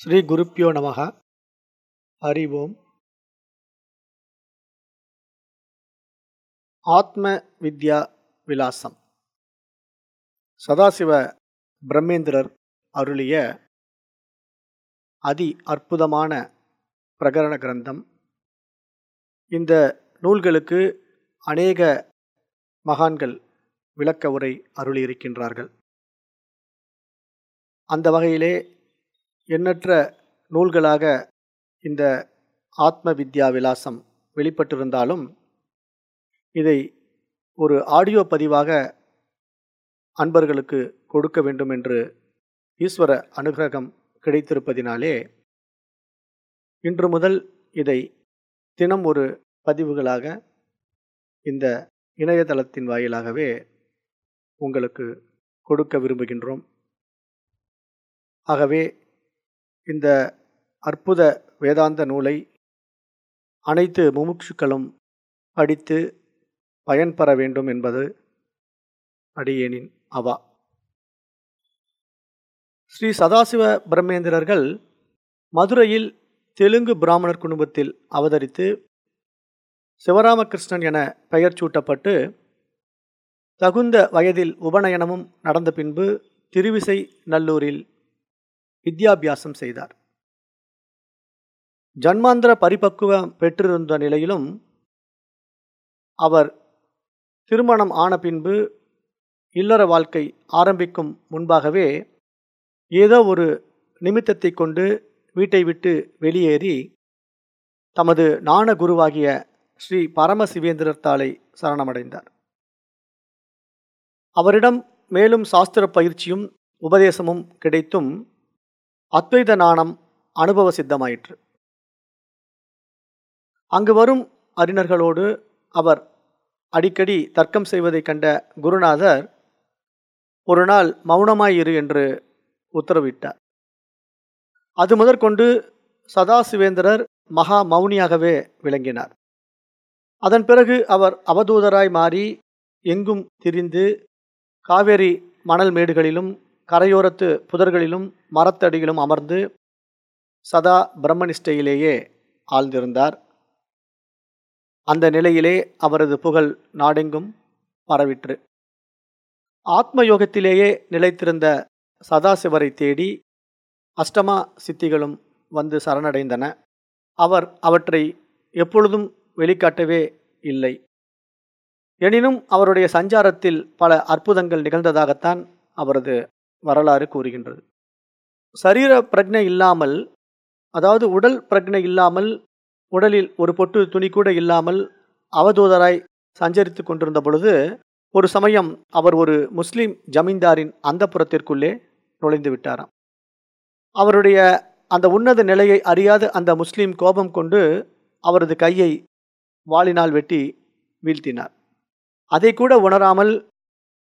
ஸ்ரீ குருப்பியோ நமக ஹரி ஓம் ஆத்ம வித்யா விலாசம். சதாசிவ பிரம்மேந்திரர் அருளிய அதி அற்புதமான பிரகரண கிரந்தம். இந்த நூல்களுக்கு அநேக மகான்கள் விளக்க உரை அருளியிருக்கின்றார்கள். அந்த வகையிலே எண்ணற்ற நூல்களாக இந்த ஆத்ம வித்யா விலாசம் வெளிப்பட்டிருந்தாலும் இதை ஒரு ஆடியோ பதிவாக அன்பர்களுக்கு கொடுக்க வேண்டும் என்று ஈஸ்வர அனுகிரகம் கிடைத்திருப்பதினாலே இன்று முதல் இதை தினம் ஒரு பதிவுகளாக இந்த இணையதளத்தின் வாயிலாகவே உங்களுக்கு கொடுக்க விரும்புகின்றோம். ஆகவே இந்த அற்புத வேதாந்த நூலை அனைத்து முமுட்சுக்களும் படித்து பயன்பெற வேண்டும் என்பது அடியேனின் அவா. ஸ்ரீ சதாசிவ பிரம்மேந்திரர்கள் மதுரையில் தெலுங்கு பிராமணர் குடும்பத்தில் அவதரித்து சிவராமகிருஷ்ணன் என பெயர் சூட்டப்பட்டு தகுந்த வயதில் உபநயனமும் நடந்த பின்பு திருவிசை நல்லூரில் வித்யாபியாசம் செய்தார். ஜன்மாந்திர பரிபக்குவம் பெற்றிருந்த நிலையிலும் அவர் திருமணம் ஆன பின்பு இல்லற வாழ்க்கை ஆரம்பிக்கும் முன்பாகவே ஏதோ ஒரு நிமித்தத்தை கொண்டு வீட்டை விட்டு வெளியேறி தமது நாண குருவாகிய ஸ்ரீ பரமசிவேந்திரர் தாளை சரணமடைந்தார். அவரிடம் மேலும் சாஸ்திர பயிற்சியும் உபதேசமும் கிடைத்தும் அத்வைத நாணம் அனுபவ சித்தமாயிற்று. அங்கு வரும் அறிஞர்களோடு அவர் அடிக்கடி தர்க்கம் செய்வதைக் கண்ட குருநாதர் ஒரு நாள் மௌனமாயிரு என்று உத்தரவிட்டார். அது முதற்கொண்டு சதாசிவேந்திரர் மகா மௌனியாகவே விளங்கினார். அதன் பிறகு அவர் அவதூதராய் மாறி எங்கும் திரிந்து காவேரி மணல் மேடுகளிலும் கரையோரத்து புதர்களிலும் மரத்தடியிலும் அமர்ந்து சதா பிரம்மனிஷ்டையிலேயே ஆழ்ந்திருந்தார். அந்த நிலையிலே அவரது புகழ் நாடெங்கும் பரவிற்று. ஆத்ம யோகத்திலேயே நிலைத்திருந்த சதாசிவரை தேடி அஷ்டமா சித்திகளும் வந்து சரணடைந்தன. அவர் அவற்றை எப்பொழுதும் வெளிக்காட்டவே இல்லை. எனினும் அவருடைய சஞ்சாரத்தில் பல அற்புதங்கள் நிகழ்ந்ததாகத்தான் அவரது வரலாறு கூறுகின்றது. சரீர பிரஜை இல்லாமல் அதாவது உடல் பிரஜை இல்லாமல் உடலில் ஒரு பொட்டு துணி கூட இல்லாமல் அவதூதராய் சஞ்சரித்து கொண்டிருந்த பொழுது ஒரு சமயம் அவர் ஒரு முஸ்லீம் ஜமீன்தாரின் அந்த புறத்திற்குள்ளே நுழைந்து விட்டாராம். அவருடைய அந்த உன்னத நிலையை அறியாத அந்த முஸ்லீம் கோபம் கொண்டு அவரது கையை வாளினால் வெட்டி வீழ்த்தினார். அதை கூட உணராமல்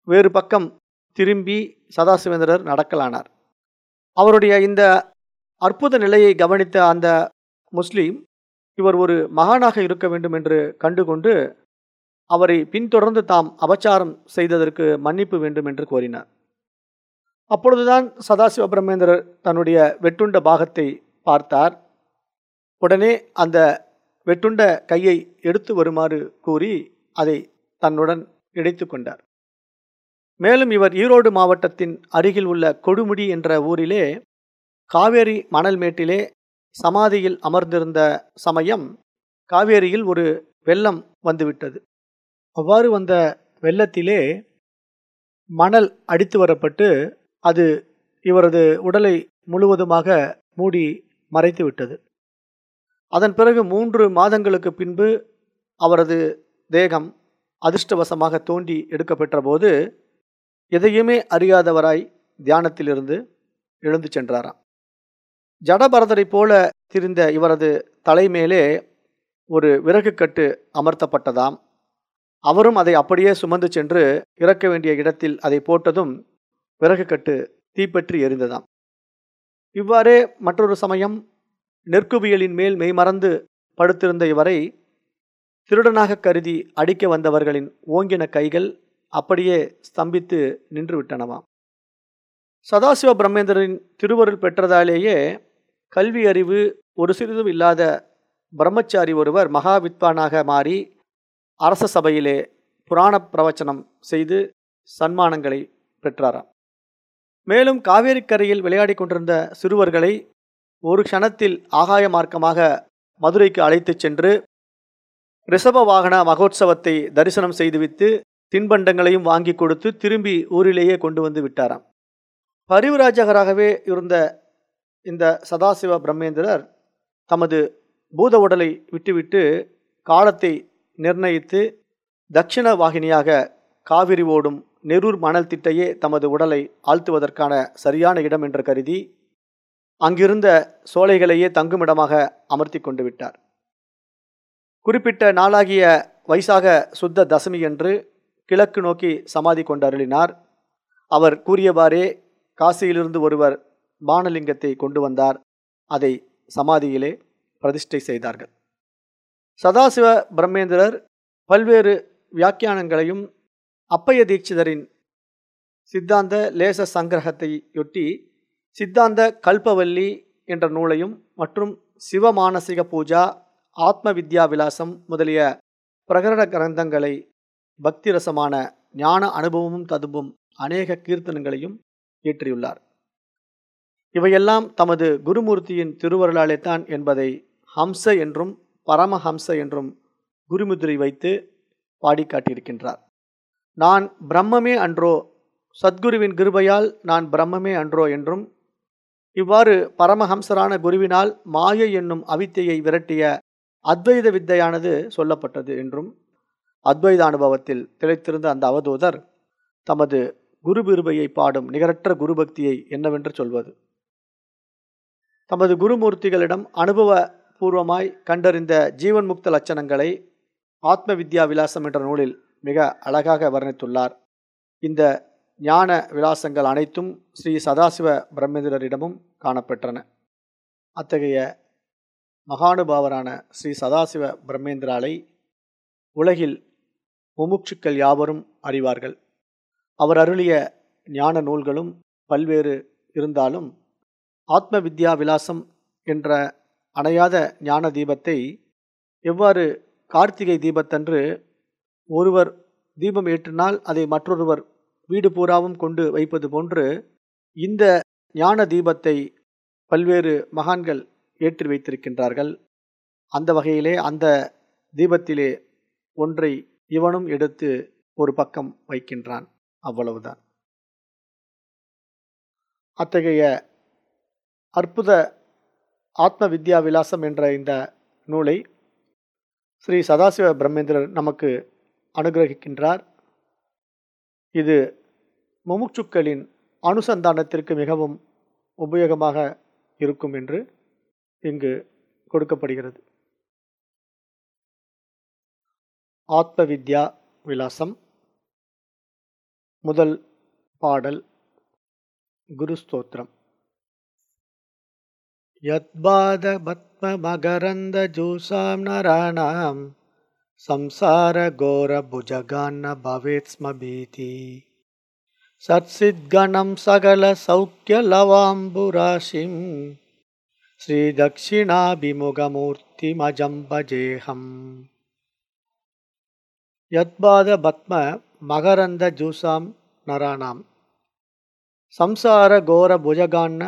வேறு பக்கம் திரும்பி சதாசிவேந்திரர் நடக்கலானார். அவருடைய இந்த அற்புத நிலையை கவனித்த அந்த முஸ்லீம் இவர் ஒரு மகானாக இருக்க வேண்டும் என்று கண்டுகொண்டு அவரை பின்தொடர்ந்து தாம் அபச்சாரம் செய்ததற்கு மன்னிப்பு வேண்டும் என்று கோரினார். அப்பொழுதுதான் சதாசிவ பிரம்மேந்திரர் தன்னுடைய வெட்டுண்ட பாகத்தை பார்த்தார். உடனே அந்த வெட்டுண்ட கையை எடுத்து வருமாறு கூறி அதை தன்னுடன் இணைத்து கொண்டார். மேலும் இவர் ஈரோடு மாவட்டத்தின் அருகில் உள்ள கொடுமுடி என்ற ஊரிலே காவேரி மணல் மேட்டிலே சமாதியில் அமர்ந்திருந்த சமயம் காவேரியில் ஒரு வெள்ளம் வந்துவிட்டது. அவ்வாறு வந்த வெள்ளத்திலே மணல் அடித்து வரப்பட்டு அது இவரது உடலை முழுவதுமாக மூடி மறைத்து விட்டது. அதன் பிறகு மூன்று மாதங்களுக்கு பின்பு அவரது தேகம் அதிர்ஷ்டவசமாக தோண்டி எடுக்கப்பெற்ற போது எதையுமே அறியாதவராய் தியானத்திலிருந்து எழுந்து சென்றாராம். ஜடபரதரை போல திரிந்த இவரது தலைமேலே ஒரு விறகு கட்டு அமர்த்தப்பட்டதாம். அவரும் அதை அப்படியே சுமந்து சென்று இறக்க வேண்டிய இடத்தில் அதை போட்டதும் விறகு கட்டு தீப்பற்றி எரிந்ததாம். இவ்வாறே மற்றொரு சமயம் நெற்குவியலின் மேல் மெய்மறந்து படுத்திருந்த இவரை திருடனாக கருதி அடிக்க வந்தவர்களின் ஓங்கின கைகள் அப்படியே ஸ்தம்பித்து நின்று விட்டனவாம் சதாசிவ பிரம்மேந்திரரின் திருவருள் பெற்றதாலேயே கல்வி அறிவு ஒரு சிறிதும் இல்லாத பிரம்மச்சாரி ஒருவர் மகா வித்வானாக மாறி அரச சபையிலே புராண பிரவச்சனம் செய்து சன்மானங்களை பெற்றாராம். மேலும் காவேரிக்கரையில் விளையாடிக் கொண்டிருந்த சிறுவர்களை ஒரு க்ஷணத்தில் ஆகாய மார்க்கமாக மதுரைக்கு அழைத்துச் சென்று ரிஷப வாகன மகோத்சவத்தை தரிசனம் செய்துவித்து தின்பண்டங்களையும் வாங்கி கொடுத்து திரும்பி ஊரிலேயே கொண்டு வந்து விட்டாராம். பரிவுராஜகராகவே இருந்த இந்த சதாசிவ பிரம்மேந்திரர் தமது பூத உடலை விட்டுவிட்டு காலத்தை நிர்ணயித்து தட்சிண வாகினியாக காவிரி ஓடும் நெரூர் மணல் திட்டையே தமது உடலை ஆழ்த்துவதற்கான சரியான இடம் என்று கருதி அங்கிருந்த சோலைகளையே தங்குமிடமாக அமர்த்தி கொண்டு விட்டார். குறிப்பிட்ட நாளாகிய வைசாக சுத்த தசமி என்று கிழக்கு நோக்கி சமாதி கொண்டருளினார். அவர் கூறியவாறே காசியிலிருந்து ஒருவர் பானலிங்கத்தை கொண்டு வந்தார். அதை சமாதியிலே பிரதிஷ்டை செய்தார்கள். சதாசிவ பிரம்மேந்திரர் பல்வேறு வியாக்கியானங்களையும் அப்பைய தீட்சிதரின் சித்தாந்த லேச சங்கிரகத்தையொட்டி சித்தாந்த கல்பவல்லி என்ற நூலையும் மற்றும் சிவமானசிக பூஜா ஆத்ம வித்யா விலாசம் முதலிய பிரகரண கிரந்தங்களை பக்தி ரசமான ஞான அனுபவமும் ததும்பும் அநேக கீர்த்தனங்களையும் இயற்றியுள்ளார் இவையெல்லாம் தமது குருமூர்த்தியின் திருவருளாலே தான் என்பதை ஹம்ச என்றும் பரமஹம்ச என்றும் குருமுதிரை வைத்து பாடி காட்டியிருக்கின்றார். நான் பிரம்மமே அன்றோ சத்குருவின் கிருபையால் நான் பிரம்மமே அன்றோ என்றும் இவ்வாறு பரமஹம்சரான குருவினால் மாயை என்னும் அவித்தையை விரட்டிய அத்வைத வித்தையானது சொல்லப்பட்டது என்றும் அத்வைத அனுபவத்தில் திளைத்திருந்த அந்த அவதூதர் தமது குருபிருபையை பாடும் நிகரற்ற குருபக்தியை என்னவென்று சொல்வது? தமது குருமூர்த்திகளிடம் அனுபவ பூர்வமாய் கண்டறிந்த ஜீவன் முக்த லட்சணங்களை ஆத்ம வித்யா விலாசம் என்ற நூலில் மிக அழகாக வர்ணித்துள்ளார். இந்த ஞான விலாசங்கள் அனைத்தும் ஸ்ரீ சதாசிவ பிரம்மேந்திரரிடமும் காணப்பெற்றன. அத்தகைய மகானுபாவரான ஸ்ரீ சதாசிவ பிரம்மேந்திராலை உலகில் முமுட்சுக்கள் யாவரும் அறிவார்கள். அவர் அருளிய ஞான நூல்களும் பல்வேறு இருந்தாலும் ஆத்ம வித்யா விலாசம் என்ற அணையாத ஞான தீபத்தை எவ்வாறு கார்த்திகை தீபத்தன்று ஒருவர் தீபம் ஏற்றினால் அதை மற்றொருவர் வீடு பூராவும் கொண்டு வைப்பது போன்று இந்த ஞான தீபத்தை பல்வேறு மகான்கள் ஏற்றி வைத்திருக்கின்றார்கள். அந்த வகையிலே அந்த தீபத்திலே ஒன்றை இவனும் எடுத்து ஒரு பக்கம் வைக்கின்றான். அவ்வளவுதான். அத்தகைய அற்புத ஆத்ம வித்யா விலாசம் என்ற இந்த நூலை ஸ்ரீ சதாசிவ பிரம்மேந்திரர் நமக்கு அனுகிரகிக்கின்றார். இது முமுட்சுக்களின் அனுசந்தானத்திற்கு மிகவும் உபயோகமாக இருக்கும் என்று இங்கு கொடுக்கப்படுகிறது. ஆத்ம வித்யா விலாசம். முதல் பாடல் குருஸ்தோத்திரம் யத்பாத பத்ம மகரந்த ஜூசாம் நராணாம் சம்சார கோர புஜகான்ன பவேத் பீதி. சத்சித்கணம் சகல சௌக்கிய லவாம்புராசிம் ஸ்ரீதக்ஷிணாபிமுகமூர்த்திமஜம் பஜேகம் யத்பாத பத்ம மகரந்த ஜூசாம் நராணாம் சம்சார கோர புஜகான்ன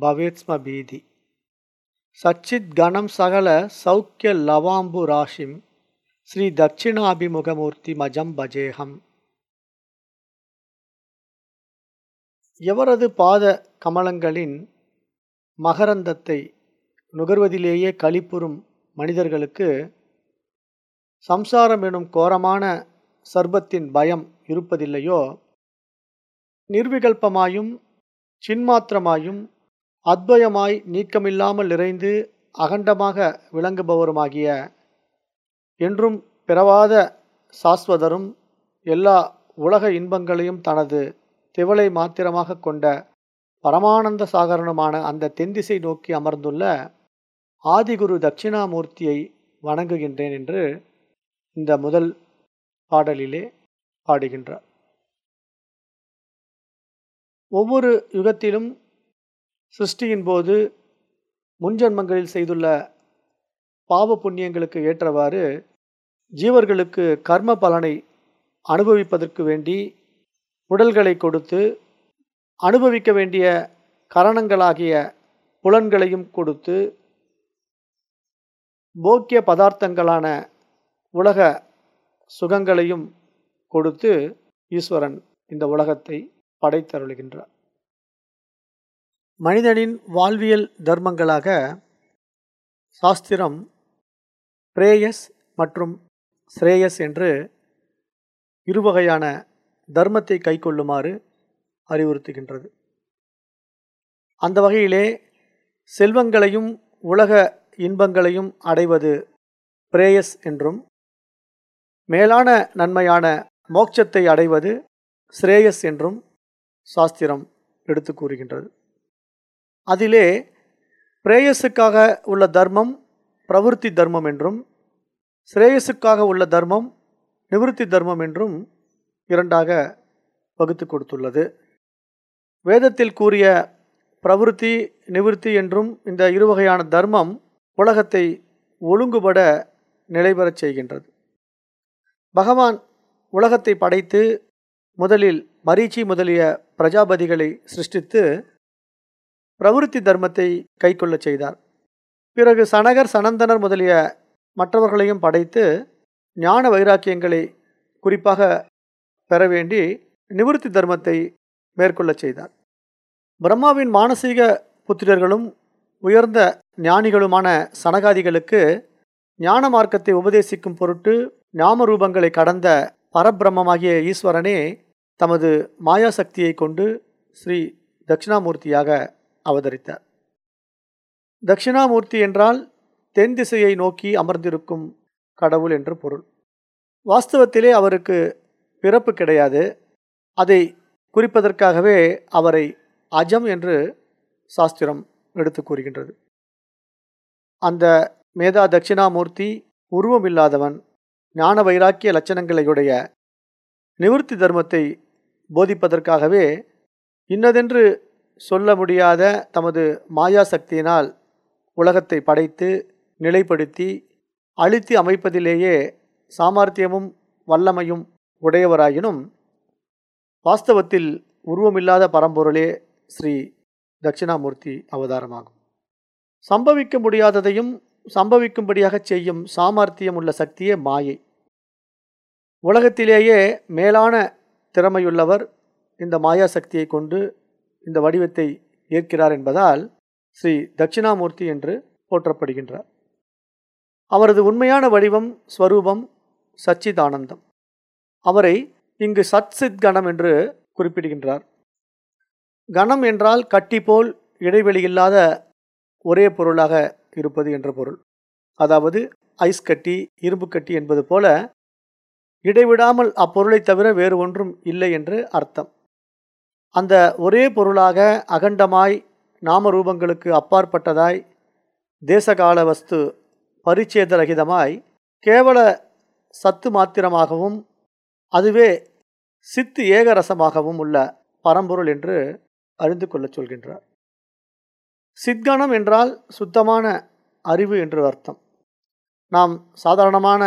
பவேத்ஸ்ம பீதி. சச்சித் கணம் சகல சௌக்கிய லவாம்பு ராஷிம். ஸ்ரீ தட்சிணாபிமுகமூர்த்தி மஜம் பஜேகம் எவரது பாத கமலங்களின் மகரந்தத்தை நுகர்வதிலேயே களிப்புறும் மனிதர்களுக்கு சம்சாரம் எனும் கோரமான சர்பத்தின் பயம் இருப்பதில்லையோ? நிர்விகல்பமாயும் சின்மாத்திரமாயும் அத்வயமாய் நீக்கமில்லாமல் நிறைந்து அகண்டமாக விளங்குபவருமாகிய என்றும் பிறவாத சாஸ்வதரும் எல்லா உலக இன்பங்களையும் தனது திவளை மாத்திரமாக கொண்ட பரமானந்த சாகரனுமான அந்த தென்திசை நோக்கி அமர்ந்துள்ள ஆதிகுரு தட்சிணாமூர்த்தியை வணங்குகின்றேன் என்று இந்த முதல் பாடலிலே பாடுகின்றார். ஒவ்வொரு யுகத்திலும் சிருஷ்டியின் போது முன்ஜன்மங்களில் செய்துள்ள பாவ புண்ணியங்களுக்கு ஏற்றவாறு ஜீவர்களுக்கு கர்ம பலனை அனுபவிப்பதற்கு வேண்டி உடல்களை கொடுத்து அனுபவிக்க வேண்டிய கரணங்களாகிய புலன்களையும் கொடுத்து போக்கிய பதார்த்தங்களான உலக சுகங்களையும் கொடுத்து ஈஸ்வரன் இந்த உலகத்தை படைத்தருளுகின்றார். மனிதனின் வாழ்வியல் தர்மங்களாக சாஸ்திரம் பிரேயஸ் மற்றும் ஸ்ரேயஸ் என்று இருவகையான தர்மத்தை கைக்கொள்ளுமாறு அறிவுறுத்துகின்றது. அந்த வகையிலே செல்வங்களையும் உலக இன்பங்களையும் அடைவது பிரேயஸ் என்றும் மேலான நன்மையான மோட்சத்தை அடைவது ஸ்ரேயஸ் என்றும் சாஸ்திரம் எடுத்து கூறுகின்றது. அதிலே பிரேயஸுக்காக உள்ள தர்மம் பிரவருத்தி தர்மம் என்றும் ஸ்ரேயஸுக்காக உள்ள தர்மம் நிவிருத்தி தர்மம் என்றும் இரண்டாக வகுத்து கொடுத்துள்ளது. வேதத்தில் கூறிய பிரவருத்தி நிவிருத்தி என்றும் இந்த இருவகையான தர்மம் உலகத்தை ஒழுங்குபட நிலைபெறச் செய்கின்றது. பகவான் உலகத்தை படைத்து முதலில் மரீச்சி முதலிய பிரஜாபதிகளை சிருஷ்டித்து பிரவருத்தி தர்மத்தை கைக்கொள்ளச் செய்தார். பிறகு சனகர் சனந்தனர் முதலிய மற்றவர்களையும் படைத்து ஞான வைராக்கியங்களை குறிப்பாக பெற வேண்டி நிவிருத்தி தர்மத்தை மேற்கொள்ளச் செய்தார். பிரம்மாவின் மானசீக புத்திரர்களும் உயர்ந்த ஞானிகளுமான சனகாதிகளுக்கு ஞான மார்க்கத்தை உபதேசிக்கும் பொருட்டு நாமரூபங்களை கடந்த பரபிரம்மமாகிய ஈஸ்வரனே தமது மாயாசக்தியை கொண்டு ஸ்ரீ தட்சிணாமூர்த்தியாக அவதரித்தார். தட்சிணாமூர்த்தி என்றால் தென் திசையை நோக்கி அமர்ந்திருக்கும் கடவுள் என்று பொருள். வாஸ்தவத்திலே அவருக்கு பிறப்பு கிடையாது. அதை குறிப்பதற்காகவே அவரை அஜம் என்று சாஸ்திரம் எடுத்து கூறுகின்றது. அந்த மேதா தட்சிணாமூர்த்தி உருவமில்லாதவன் ஞான வைராக்கிய லட்சணங்களையுடைய நிவர்த்தி தர்மத்தை போதிப்பதற்காகவே இன்னதென்று சொல்ல முடியாத தமது மாயா சக்தியினால் உலகத்தை படைத்து நிலைப்படுத்தி அழித்து அமைப்பதிலேயே சாமர்த்தியமும் வல்லமையும் உடையவராயினும் வாஸ்தவத்தில் உருவமில்லாத பரம்பொருளே ஸ்ரீ தட்சிணாமூர்த்தி அவதாரமாகும். சம்பவிக்க முடியாததையும் சம்பவிக்கும்படியாகச் செய்யும் சாமர்த்தியம் உள்ள சக்தியே மாயை. உலகத்திலேயே மேலான திறமையுள்ளவர் இந்த மாயா சக்தியை கொண்டு இந்த வடிவத்தை ஏற்கிறார் என்பதால் ஸ்ரீ தட்சிணாமூர்த்தி என்று போற்றப்படுகின்றார். அவரது உண்மையான வடிவம் ஸ்வரூபம் சச்சிதானந்தம். அவரை இங்கு சத் சித் கணம் என்று குறிப்பிடுகின்றார். கணம் என்றால் கட்டி போல் இடைவெளியில்லாத ஒரே பொருளாக இருப்பது என்ற பொருள். அதாவது ஐஸ் கட்டி இரும்பு கட்டி என்பது போல இடைவிடாமல் அப்பொருளை தவிர வேறு ஒன்றும் இல்லை என்று அர்த்தம். அந்த ஒரே பொருளாக அகண்டமாய் நாமரூபங்களுக்கு அப்பாற்பட்டதாய் தேசகால வஸ்து பரிச்சேதரகிதமாய் கேவல சத்து மாத்திரமாகவும் அதுவே சித்து ஏகரசமாகவும் உள்ள பரம்பொருள் என்று அறிந்து கொள்ளச் சொல்கின்றார். சித்கணம் என்றால் சுத்தமான அறிவு என்று அர்த்தம். நாம் சாதாரணமான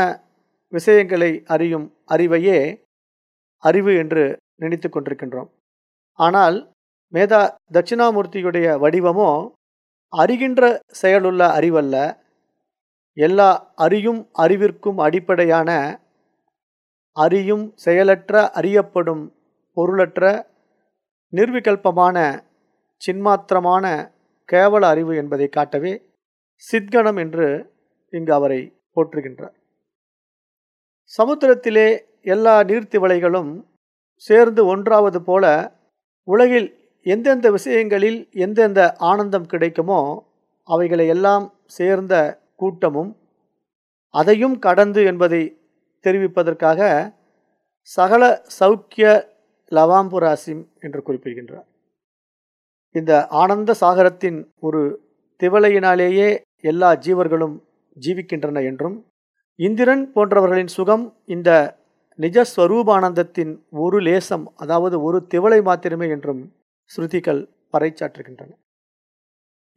விஷயங்களை அறியும் அறிவையே அறிவு என்று நினைத்து கொண்டிருக்கின்றோம். ஆனால் மேதா தட்சிணாமூர்த்தியுடைய வடிவமோ அறிகின்ற செயலுள்ள அறிவல்ல. எல்லா அறியும் அறிவிற்கும் அடிப்படையான அறியும் செயலற்ற அறியப்படும் பொருளற்ற நிர்விகல்பமான சின்மாத்திரமான கேவல அறிவு என்பதை காட்டவே சித்கணம் என்று இங்கு அவரை போற்றுகின்றார். சமுத்திரத்திலே எல்லா நீர்த்திவளைகளும் சேர்ந்து ஒன்றாவது போல உலகில் எந்தெந்த விஷயங்களில் எந்தெந்த ஆனந்தம் கிடைக்குமோ அவைகளை எல்லாம் சேர்ந்த கூட்டமும் அதையும் கடந்து என்பதை தெரிவிப்பதற்காக சகல சௌக்கிய லவாம்புராசிம் என்று குறிப்பிடுகின்றார். இந்த ஆனந்த சாகரத்தின் ஒரு திவலையினாலேயே எல்லா ஜீவர்களும் ஜீவிக்கின்றன என்றும் இந்திரன் போன்றவர்களின் சுகம் இந்த நிஜஸ்வரூபானந்தத்தின் ஒரு லேசம் அதாவது ஒரு திவலை மாத்திரமே என்றும் ஸ்ருதிகள் பறைச்சாற்றுகின்றன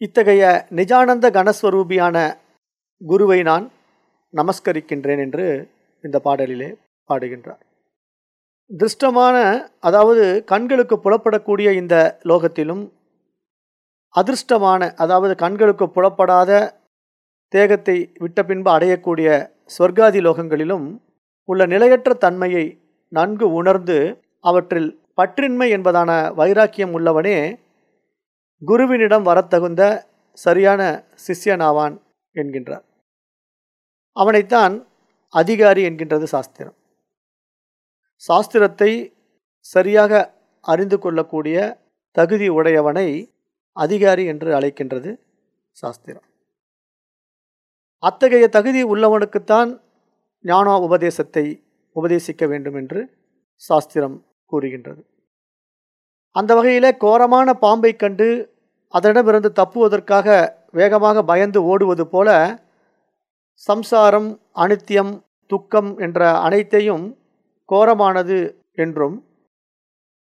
இத்தகைய நிஜானந்த கணஸ்வரூபியான குருவை நான் நமஸ்கரிக்கின்றேன் என்று இந்த பாடலிலே பாடுகின்றார். திருஷ்டமான அதாவது கண்களுக்கு புலப்படக்கூடிய இந்த லோகத்திலும் அதிர்ஷ்டமான அதாவது கண்களுக்கு புலப்படாத தேகத்தை விட்ட பின்பு அடையக்கூடிய ஸ்வர்காதி லோகங்களிலும் உள்ள நிலையற்ற தன்மையை நன்கு உணர்ந்து அவற்றில் பற்றின்மை என்பதான வைராக்கியம் உள்ளவனே குருவினிடம் வரத்தகுந்த சரியான சிஷ்யனாவான் என்கின்றார். அவனைத்தான் அதிகாரி என்கின்றது சாஸ்திரம். சாஸ்திரத்தை சரியாக அறிந்து கொள்ளக்கூடிய தகுதி உடையவனை அதிகாரி என்று அழைக்கின்றது சாஸ்திரம். அத்தகைய தகுதி உள்ளவனுக்குத்தான் ஞான உபதேசத்தை உபதேசிக்க வேண்டும் என்று சாஸ்திரம் கூறுகின்றது. அந்த வகையில் கோரமான பாம்பை கண்டு அதனிடமிருந்து தப்புவதற்காக வேகமாக பயந்து ஓடுவது போல சம்சாரம் அனித்தியம் துக்கம் என்ற அனைத்தையும் கோரமானது என்றும்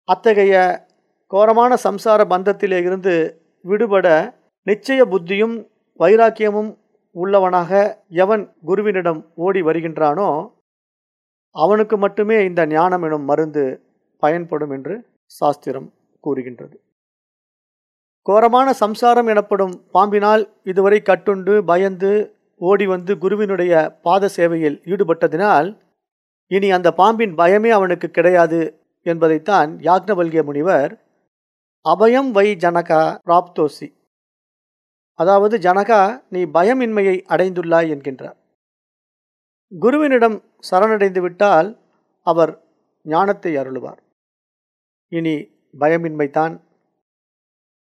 அத்தகைய கோரமான சம்சார பந்தத்திலே இருந்து விடுபட நிச்சய புத்தியும் வைராக்கியமும் உள்ளவனாக எவன் குருவினிடம் ஓடி வருகின்றானோ அவனுக்கு மட்டுமே இந்த ஞானம் எனும் மருந்து பயன்படும் என்று சாஸ்திரம் கூறுகின்றது. கோரமான சம்சாரம் எனப்படும் பாம்பினால் இதுவரை கட்டுண்டு பயந்து ஓடி வந்து குருவினுடைய பாத சேவையில் ஈடுபட்டதினால் இனி அந்த பாம்பின் பயமே அவனுக்கு கிடையாது என்பதைத்தான் யாக்னவல்கிய முனிவர் அபயம் வை ஜனகா பிராப்தோசி. அதாவது ஜனகா நீ பயமின்மையை அடைந்துள்ளாய் என்கின்றார். குருவினிடம் சரணடைந்து விட்டால் அவர் ஞானத்தை அருளுவார். இனி பயமின்மைதான்.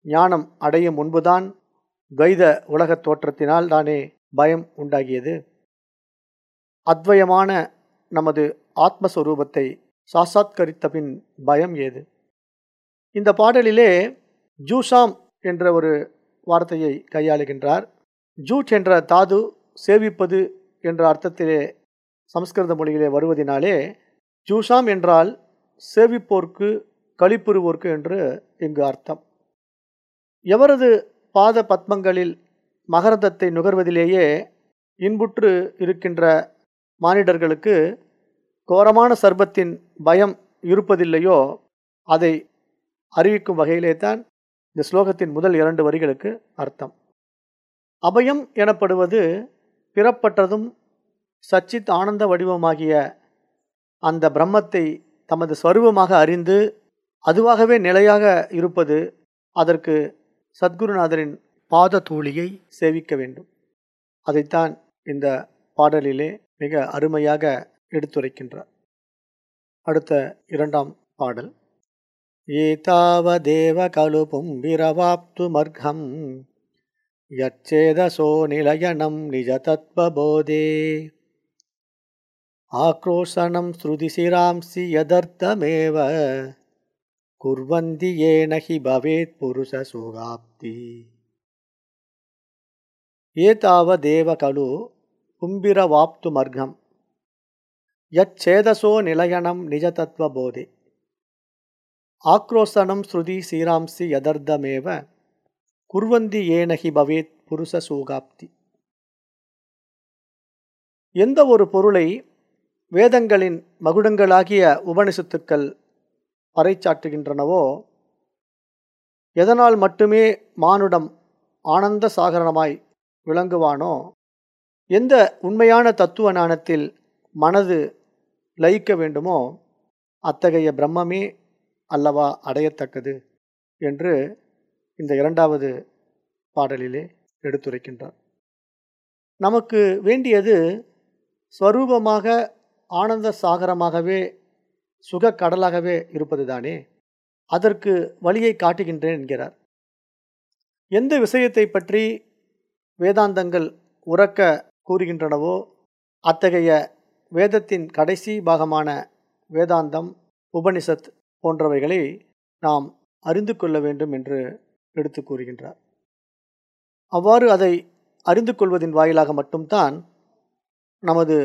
ஞானம் அடையும் முன்புதான் துவைத உலகத் தோற்றத்தினால் தானே பயம் உண்டாகியது. அத்வயமான நமது ஆத்மஸ்வரூபத்தை சாசாத்கரித்தபின் பயம் ஏது? இந்த பாடலிலே ஜூஷாம் என்ற ஒரு வார்த்தையை கையாளுகின்றார். ஜூட் என்ற தாது சேவிப்பது என்ற அர்த்தத்திலே சமஸ்கிருத மொழியிலே வருவதினாலே ஜூஷாம் என்றால் சேவிப்போர்க்கு களிப்புறுவோர்க்கு என்று இங்கு அர்த்தம். எவரது பாத பத்மங்களில் மகரந்தத்தை நுகர்வதிலேயே இன்புற்று இருக்கின்ற மானிடர்களுக்கு கோரமான சர்பத்தின் பயம் இருப்பதில்லையோ அதை அறிவிக்கும் வகையிலே தான் இந்த ஸ்லோகத்தின் முதல் இரண்டு வரிகளுக்கு அர்த்தம். அபயம் எனப்படுவது பிறப்பட்டதும் சச்சித் ஆனந்த வடிவமாகிய அந்த பிரம்மத்தை தமது ஸ்வரூபமாக அறிந்து அதுவாகவே நிலையாக இருப்பது அதற்கு சத்குருநாதரின் பாத தூளியை சேவிக்க வேண்டும். அதைத்தான் இந்த பாடலிலே மிக அருமையாக எடுத்துரைக்கின்றார். அடுத்த இரண்டாம் பாடல். ஏதாவதேவ கலு பும்பிரவாப்துமர்கம் யச்சேதசோ நிலயனம் நிஜ தத்வபோதே ஆக்ரோஷனம் ஸ்ருதிசிராம்சி யதர்த்தமேவ. குர்வந்தி ஏன ஹி பவேத் புருஷ சுகாப்தி. ஏதாவதேவ கலு பும்பிரவாப்துமர்கம் யச்சேதசோ நிலயனம் நிஜ தத்வபோதே ஆக்ரோசனம் ஸ்ருதி சீராம்சி யதர்த்தமேவ குர்வந்தி ஏனகி பவேத் புருஷ சூகாப்தி. எந்த ஒரு பொருளை வேதங்களின் மகுடங்களாகிய உபனிஷத்துக்கள் பறைச்சாற்றுகின்றனவோ எதனால் மட்டுமே மானுடம் ஆனந்த சாகரணமாய் விளங்குவானோ எந்த உண்மையான தத்துவ ஞானத்தில் மனது லயிக்க வேண்டுமோ அத்தகைய பிரம்மமே அல்லவா அடையத்தக்கது என்று இந்த இரண்டாவது பாடலிலே எடுத்துரைக்கின்றார். நமக்கு வேண்டியது ஸ்வரூபமாக ஆனந்த சாகரமாகவே சுக கடலாகவே இருப்பதுதானே? அதற்கு வழியை காட்டுகின்றேன் என்கிறார். எந்த விஷயத்தை பற்றி வேதாந்தங்கள் உறக்க கூறுகின்றனவோ அத்தகைய வேதத்தின் கடைசி பாகமான வேதாந்தம் உபனிஷத் போன்றவைகளை நாம் அறிந்து கொள்ள வேண்டும் என்று எடுத்து கூறுகின்றார். அவ்வாறு அதை அறிந்து கொள்வதின் வாயிலாக மட்டும்தான் நமது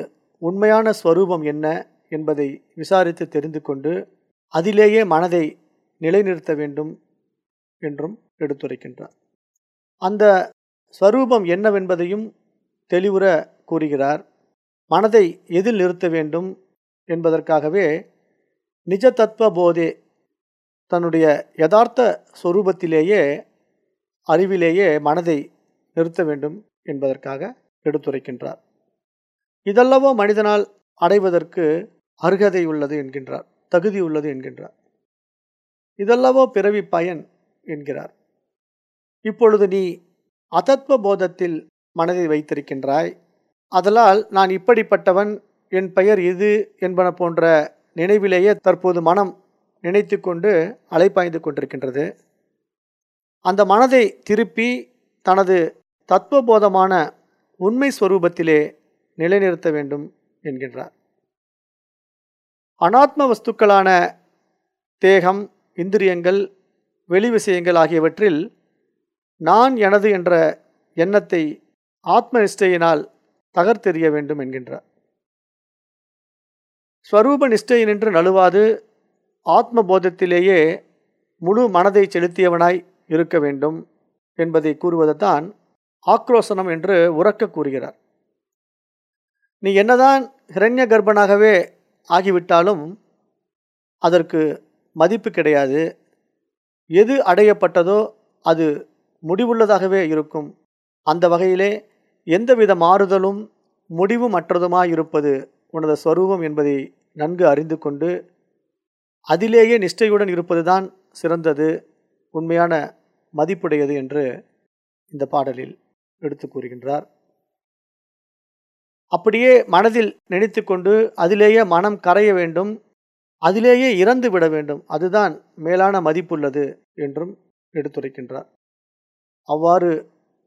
உண்மையான ஸ்வரூபம் என்ன என்பதை விசாரித்து தெரிந்து கொண்டு அதிலேயே மனதை நிலைநிறுத்த வேண்டும் என்றும் எடுத்துரைக்கின்றார். அந்த ஸ்வரூபம் என்னவென்பதையும் தெளிவுற கூறுகிறார். மனதை எதில் நிறுத்த வேண்டும் என்பதற்காகவே நிஜ தத்துவ போதே தன்னுடைய யதார்த்த சொரூபத்திலேயே அறிவிலேயே மனதை நிறுத்த வேண்டும் என்பதற்காக எடுத்துரைக்கின்றார். இதல்லவோ மனிதனால் அடைவதற்கு அருகதை உள்ளது என்கின்றார் தகுதி உள்ளது என்கின்றார். இதல்லவோ பிறவி பயன் என்கிறார். இப்பொழுது நீ அதத்துவ போதத்தில் மனதை வைத்திருக்கின்றாய் அதலால் நான் இப்படிப்பட்டவன் என் பெயர் இது என்பன போன்ற நினைவிலேயே தற்போது மனம் நினைத்து கொண்டு அலைப்பாய்ந்து கொண்டிருக்கின்றது. அந்த மனதை திருப்பி தனது தத்துவபோதமான உண்மை ஸ்வரூபத்திலே நிலைநிறுத்த வேண்டும் என்கின்றார். அனாத்ம வஸ்துக்களான தேகம் இந்திரியங்கள் வெளி விஷயங்கள் ஆகியவற்றில் நான் எனது என்ற எண்ணத்தை ஆத்ம நிஷ்டையினால் தகர்த்தெறிய வேண்டும் என்கின்றார். ஸ்வரூப நிஷ்டையினின்று நழுவாது. ஆத்ம போதத்திலேயே முழு மனதை செலுத்தியவனாய் இருக்க வேண்டும் என்பதை கூறுவதைத்தான் ஆக்ரோசனம் என்று உறக்க கூறுகிறார். நீ என்னதான் ஹிரண்ய கர்ப்பனாகவே ஆகிவிட்டாலும் அதற்கு மதிப்பு கிடையாது. எது அடையப்பட்டதோ அது முடிவுள்ளதாகவே இருக்கும். அந்த வகையிலே எந்தவித மாறுதலும் முடிவுமற்றதுமாயிருப்பது உனது ஸ்வரூபம் என்பதை நன்கு அறிந்து கொண்டு அதிலேயே நிஷ்டையுடன் இருப்பதுதான் சிறந்தது உண்மையான மதிப்புடையது என்று இந்த பாடலில் எடுத்து கூறுகின்றார். அப்படியே மனதில் நினைத்து கொண்டு அதிலேயே மனம் கரைய வேண்டும் அதிலேயே இறந்து விட வேண்டும் அதுதான் மேலான மதிப்புள்ளது என்றும் எடுத்துரைக்கின்றார். அவ்வாறு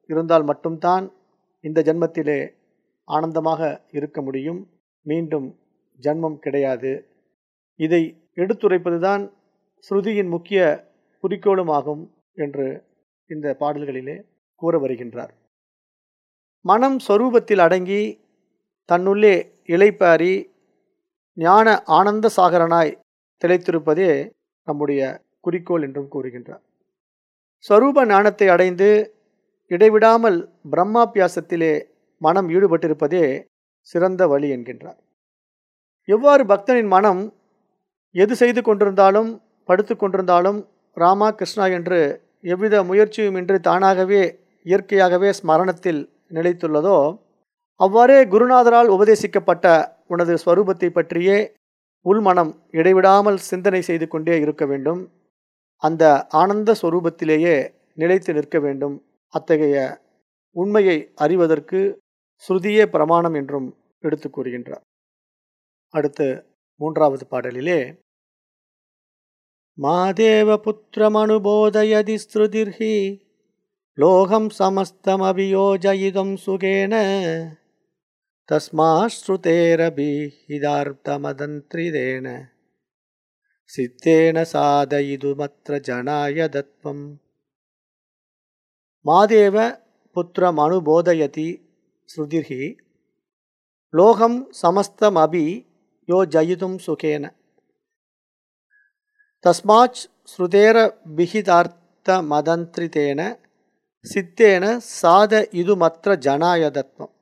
இருந்தால் மட்டும்தான் இந்த ஜென்மத்திலே ஆனந்தமாக இருக்க முடியும். மீண்டும் ஜன்மம் கிடையாது. இதை எடுத்துரைப்பதுதான் ஸ்ருதியின் முக்கிய குறிக்கோளுமாகும் என்று இந்த பாடல்களிலே கூற வருகின்றார். மனம் சொரூபத்தில் அடங்கி தன்னுள்ளே இலைப்பாரி ஞான ஆனந்த சாகரனாய் திளைத்திருப்பதே நம்முடைய குறிக்கோள் என்றும் கூறுகின்றார். ஸ்வரூப ஞானத்தை அடைந்து இடைவிடாமல் பிரம்மாபியாசத்திலே மனம் ஈடுபட்டிருப்பதே சிறந்த வழி என்கின்றார். எவ்வாறு பக்தனின் மனம் எது செய்து கொண்டிருந்தாலும் படுத்து கொண்டிருந்தாலும் ராமா கிருஷ்ணா என்று எவ்வித முயற்சியுமின்றி தானாகவே இயற்கையாகவே ஸ்மரணத்தில் நிலைத்துள்ளதோ அவ்வாறே குருநாதரால் உபதேசிக்கப்பட்ட உனது ஸ்வரூபத்தை பற்றியே உள்மனம் இடைவிடாமல் சிந்தனை செய்து கொண்டே இருக்க வேண்டும். அந்த ஆனந்த ஸ்வரூபத்திலேயே நிலைத்து நிற்க வேண்டும். அத்தகைய உண்மையை அறிவதற்கு ஸ்ருதியே பிரமாணம் என்றும் எடுத்து கூறுகின்றார். அடுத்து மூன்றாவது பாடலிலே மாதேவ புத்திரமனுபோதயதி ஸ்ருதிர்ஹி லோகம் சமஸ்தமபியோஜயிதம் சுகேன தஸ்மாஸ்ருதேரபி இதார்த்தமதந்திரிதேன சித்தேன சாதயிதுமத்ர ஜனாய தத்வம் மாதேவ புத்திரம் அனுபோதயதி ஸ்ருதிர்ஹி லோகம் சமஸ்தமபி யோ ஜயிதும் சுகேன. தஸ்மாச் ஸ்ருதேர பிஹிதார்த்த மதந்திரிதேன சித்தேன சாத இது மற்ற ஜனாயதத்வம்.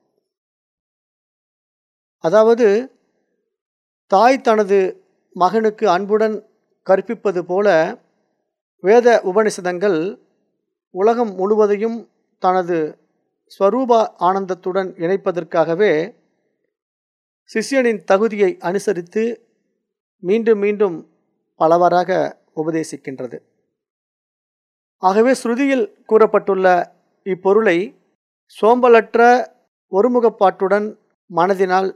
அதாவது தாய் தனது மகனுக்கு அன்புடன் கற்பிப்பது போல வேத உபனிஷதங்கள் உலகம் முழுவதையும் தனது ஸ்வரூப ஆனந்தத்துடன் இணைப்பதற்காகவே சிஷ்யனின் தகுதியை அனுசரித்து மீண்டும் மீண்டும் பலவாறாக உபதேசிக்கின்றது. ஆகவே ஸ்ருதியில் கூறப்பட்டுள்ள இப்பொருளை சோம்பலற்ற ஒருமுகப்பாட்டுடன் மனதினால்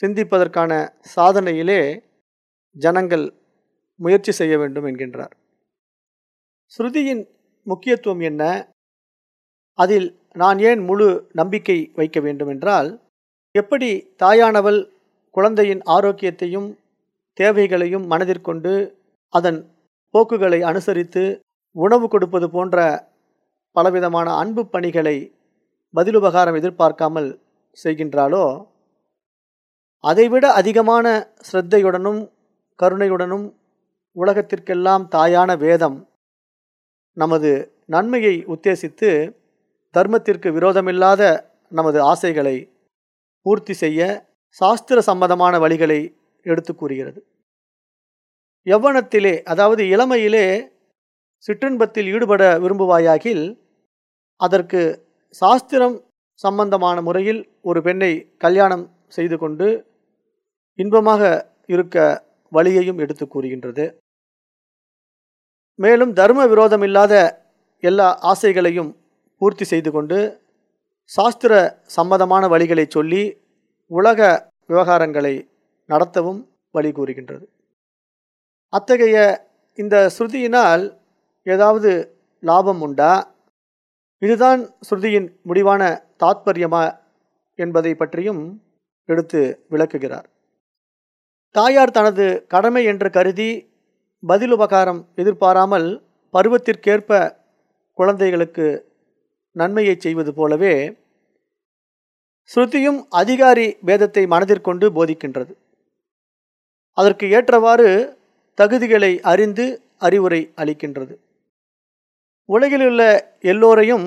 சிந்திப்பதற்கான சாதனையிலே ஜனங்கள் முயற்சி செய்ய வேண்டும் என்கின்றார். ஸ்ருதியின் முக்கியத்துவம் என்ன? அதில் நான் ஏன் முழு நம்பிக்கை வைக்க வேண்டும் என்றால் எப்படி தாயானவள் குழந்தையின் ஆரோக்கியத்தையும் தேவைகளையும் மனதிற்கொண்டு அதன் போக்குகளை அனுசரித்து உணவு கொடுப்பது போன்ற பலவிதமான அன்பு பணிகளை பதிலுபகாரம் எதிர்பார்க்காமல் செய்கின்றாளோ அதைவிட அதிகமான ஸ்ரத்தையுடனும் கருணையுடனும் உலகத்திற்கெல்லாம் தாயான வேதம் நமது நன்மையை உத்தேசித்து தர்மத்திற்கு விரோதமில்லாத நமது ஆசைகளை பூர்த்தி செய்ய சாஸ்திர சம்பந்தமான வழிகளை எடுத்து கூறுகிறது. எவ்வனத்திலே அதாவது இளமையிலே சிற்றின்பத்தில் ஈடுபட விரும்புவாயாகில் அதற்கு சாஸ்திரம் சம்பந்தமான முறையில் ஒரு பெண்ணை கல்யாணம் செய்து கொண்டு இன்பமாக இருக்க வழியையும் எடுத்து கூறுகின்றது. மேலும் தர்ம விரோதமில்லாத எல்லா ஆசைகளையும் பூர்த்தி செய்து கொண்டு சாஸ்திர சம்மதமான வழிகளை சொல்லி உலக விவகாரங்களை நடத்தவும் வழி கூறுகின்றது. அத்தகைய இந்த ஸ்ருதியினால் ஏதாவது லாபம் உண்டா? இதுதான் ஸ்ருதியின் முடிவான தாத்பரியமா என்பதை பற்றியும் எடுத்து விளக்குகிறார். தாயார் தனது கடமை என்று கருதி பதிலுபகாரம் எதிர்பாராமல் பருவத்திற்கேற்ப குழந்தைகளுக்கு நன்மையை செய்வது போலவே ஸ்ருதியும் அதிகாரி பேதத்தை மனதிற்கொண்டு போதிக்கின்றது. அதற்கு ஏற்றவாறு தகுதிகளை அறிந்து அறிவுரை அளிக்கின்றது. உலகிலுள்ள எல்லோரையும்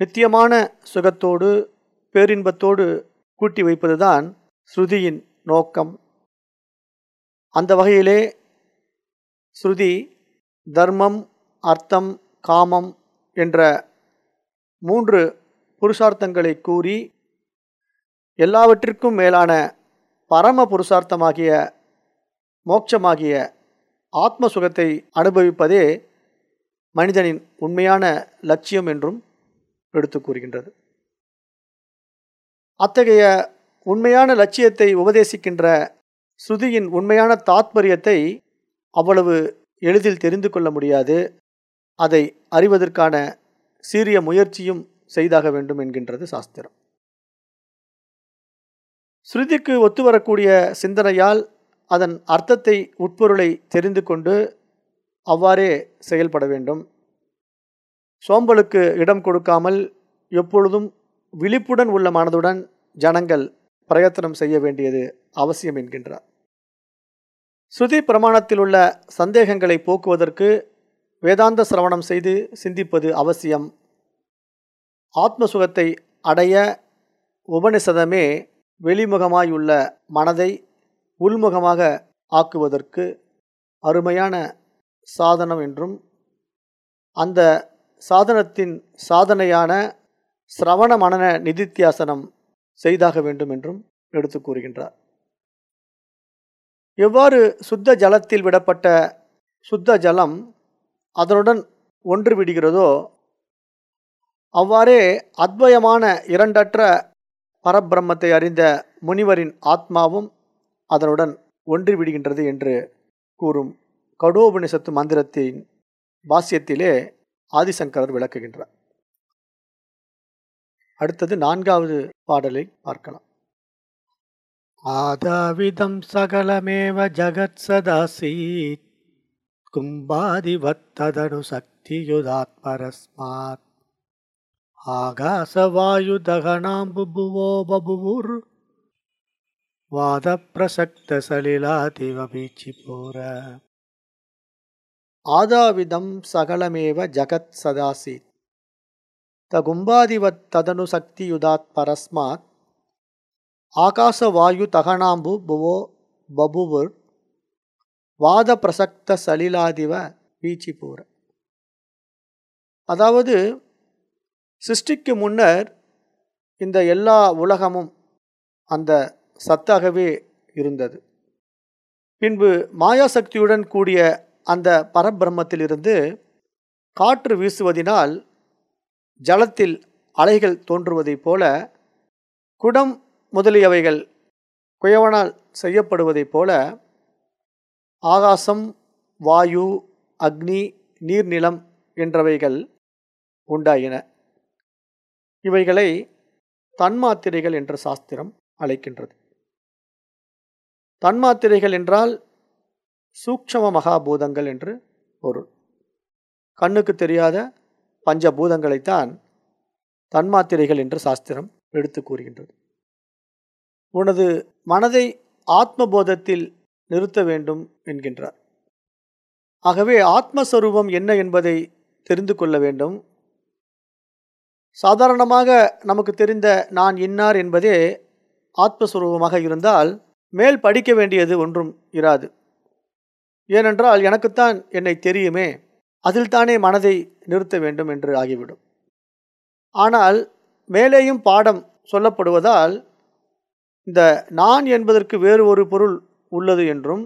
நித்தியமான சுகத்தோடு பேரின்பத்தோடு கூட்டி வைப்பதுதான் ஸ்ருதியின் நோக்கம். அந்த வகையிலே ஸ்ருதி தர்மம் அர்த்தம் காமம் என்ற மூன்று புருஷார்த்தங்களை கூறி எல்லாவற்றிற்கும் மேலான பரம புருஷார்த்தமாகிய மோட்சமாகிய ஆத்ம சுகத்தை அனுபவிப்பதே மனிதனின் உண்மையான லட்சியம் என்றும் எடுத்து கூறுகின்றது. அத்தகைய உண்மையான லட்சியத்தை உபதேசிக்கின்ற ஸ்ருதியின் உண்மையான தாத்பரியத்தை அவ்வளவு எளிதில் தெரிந்து கொள்ள முடியாது. அதை அறிவதற்கான சீரிய முயற்சியும் செய்தாக வேண்டும் என்கின்றது சாஸ்திரம். ஸ்ருதிக்கு ஒத்துவரக்கூடிய சிந்தனையால் அதன் அர்த்தத்தை உட்பொருளை தெரிந்து கொண்டு அவ்வாறே செயல்பட வேண்டும். சோம்பலுக்கு இடம் கொடுக்காமல் எப்பொழுதும் விழிப்புடன் உள்ள மனதுடன் ஜனங்கள் பிரயத்தனம் செய்ய வேண்டியது அவசியம் என்கின்றார். ஸ்ருதி பிரமாணத்தில் உள்ள சந்தேகங்களை போக்குவதற்கு வேதாந்த சிரவணம் செய்து சிந்திப்பது அவசியம். ஆத்ம சுகத்தை அடைய உபனிஷதமே வெளிமுகமாயுள்ள மனதை உள்முகமாக ஆக்குவதற்கு அருமையான சாதனம் என்றும் அந்த சாதனத்தின் சாதனையான சிரவண மனன நிதித்தியாசனம் செய்தாக வேண்டும் என்றும் எடுத்து கூறுகின்றார். எவ்வாறு சுத்த ஜலத்தில் விடப்பட்ட சுத்த ஜலம் அதனுடன் ஒன்று விடுகிறதோ அவ்வாறே அத்வயமான இரண்டற்ற பரபிரம்மத்தை அறிந்த முனிவரின் ஆத்மாவும் அதனுடன் ஒன்றி விடுகின்றது என்று கூறும் கடோபனிஷத்து மந்திரத்தின் பாசியத்திலே ஆதிசங்கரர் விளக்குகின்றார். அடுத்தது நான்காவது பாடலை பார்க்கலாம். ஆதாவிதம் சகலமேவ ஜகத் சதாசீத். கும்பாதிவத்ததனு சக்தியுதாத்பரஸ்மாத் ஆகாசவாயுதகணாம்புபுவோ பபுவுர் வாதப்பிரசக்தசலிலாதிவபீச்சிபூர. ஆதாவிதம் சகலமேவ ஜகத் சதாசீத். தகும்பாதிவத் ததனு சக்தியுதாத் பரஸ்மாத் ஆகாசவாயு தகணாம்பு புவோ பபுவுர் வாத பிரசக்த சலிலாதிவ பீச்சிபூர அதாவது சிருஷ்டிக்கு முன்னர் இந்த எல்லா உலகமும் அந்த சத்தாகவே இருந்தது. பின்பு மாயாசக்தியுடன் கூடிய அந்த பரபிரம்மத்திலிருந்து காற்று வீசுவதினால் ஜலத்தில் அலைகள் தோன்றுவதைப் போல குடம் முதலியவைகள் குயவனால் செய்யப்படுவதைப் போல ஆகாசம் வாயு அக்னி நீர்நிலம் என்றவைகள் உண்டாயின. இவைகளை தன்மாத்திரைகள் என்ற சாஸ்திரம் அழைக்கின்றது. தன்மாத்திரைகள் என்றால் சூக்ஷம மகாபூதங்கள் என்று பொருள். கண்ணுக்கு தெரியாத பஞ்சபூதங்களைத்தான் தன்மாத்திரைகள் என்று சாஸ்திரம் எடுத்து கூறுகின்றது. உனது மனதை ஆத்மபோதத்தில் நிறுத்த வேண்டும் என்கின்றார். ஆகவே ஆத்மஸ்வரூபம் என்ன என்பதை தெரிந்து கொள்ள வேண்டும். சாதாரணமாக நமக்கு தெரிந்த நான் இன்னார் என்பதே ஆத்மஸ்வரூபமாக இருந்தால் மேல் படிக்க வேண்டியது ஒன்றும் இராது. ஏனென்றால் எனக்குத்தான் என்னை தெரியுமே அதில் தானே மனதை நிறுத்த வேண்டும் என்று ஆகிவிடும். ஆனால் மேலேயும் பாடம் சொல்லப்படுவதால் இந்த நான் என்பதற்கு வேறு ஒரு பொருள் உள்ளது என்றும்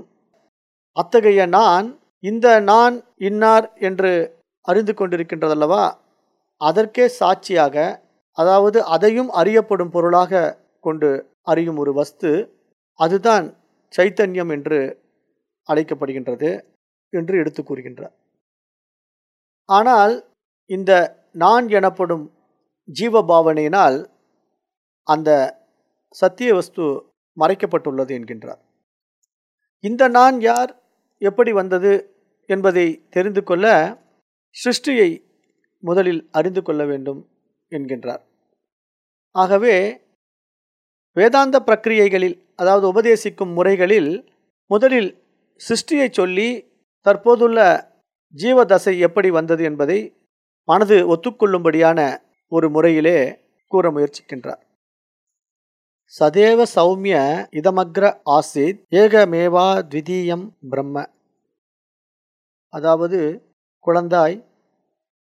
அத்தகைய நான் இந்த நான் இன்னார் என்று அறிந்து கொண்டிருக்கின்றதல்லவா? அதற்கே சாட்சியாக அதாவது அதையும் அறியப்படும் பொருளாக கொண்டு அறியும் ஒரு வஸ்து அதுதான் சைத்தன்யம் என்று அழைக்கப்படுகின்றது என்று எடுத்து கூறுகின்றார். ஆனால் இந்த நான் எனப்படும் ஜீவபாவனையினால் அந்த சத்திய வஸ்து மறைக்கப்பட்டுள்ளது என்கின்றார். இந்த நான் யார்? எப்படி வந்தது? என்பதை தெரிந்து கொள்ள சிருஷ்டியை முதலில் அறிந்து கொள்ள வேண்டும் என்கின்றார். ஆகவே வேதாந்த பிரக்கிரியைகளில் அதாவது உபதேசிக்கும் முறைகளில் முதலில் சிருஷ்டியை சொல்லி தற்போதுள்ள ஜீவதசை எப்படி வந்தது என்பதை மனது ஒத்துக்கொள்ளும்படியான ஒரு முறையிலே கூற முயற்சிக்கின்றார். சதேவ சௌமிய இதமக்ர ஆசித் ஏகமேவா த்விதீயம் பிரம்ம. அதாவது குழந்தாய்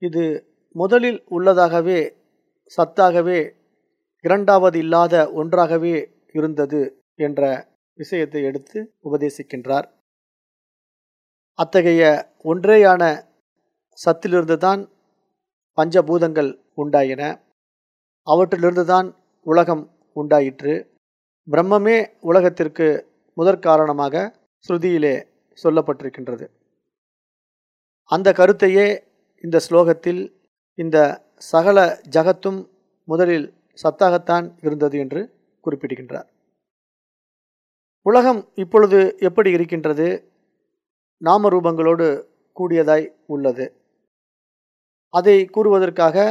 இது முதலில் உள்ளதாகவே சத்தாகவே இரண்டாவது இல்லாத ஒன்றாகவே இருந்தது என்ற விஷயத்தை எடுத்து உபதேசிக்கின்றார். அத்தகைய ஒன்றேயான சத்திலிருந்து தான் பஞ்சபூதங்கள் உண்டாயின. அவற்றிலிருந்து தான் உலகம் உண்டாயிற்று. பிரம்மமே உலகத்திற்கு முதற் காரணமாக ஸ்ருதியிலே சொல்லப்பட்டிருக்கின்றது. அந்த கருத்தையே இந்த ஸ்லோகத்தில் இந்த சகல ஜகத்தும் முதலில் சத்தாகத்தான் இருந்தது என்று குறிப்பிடுகின்றார். உலகம் இப்பொழுது எப்படி இருக்கின்றது? நாம ரூபங்களோடு கூடியதாய் உள்ளது. அதை கூறுவதற்காக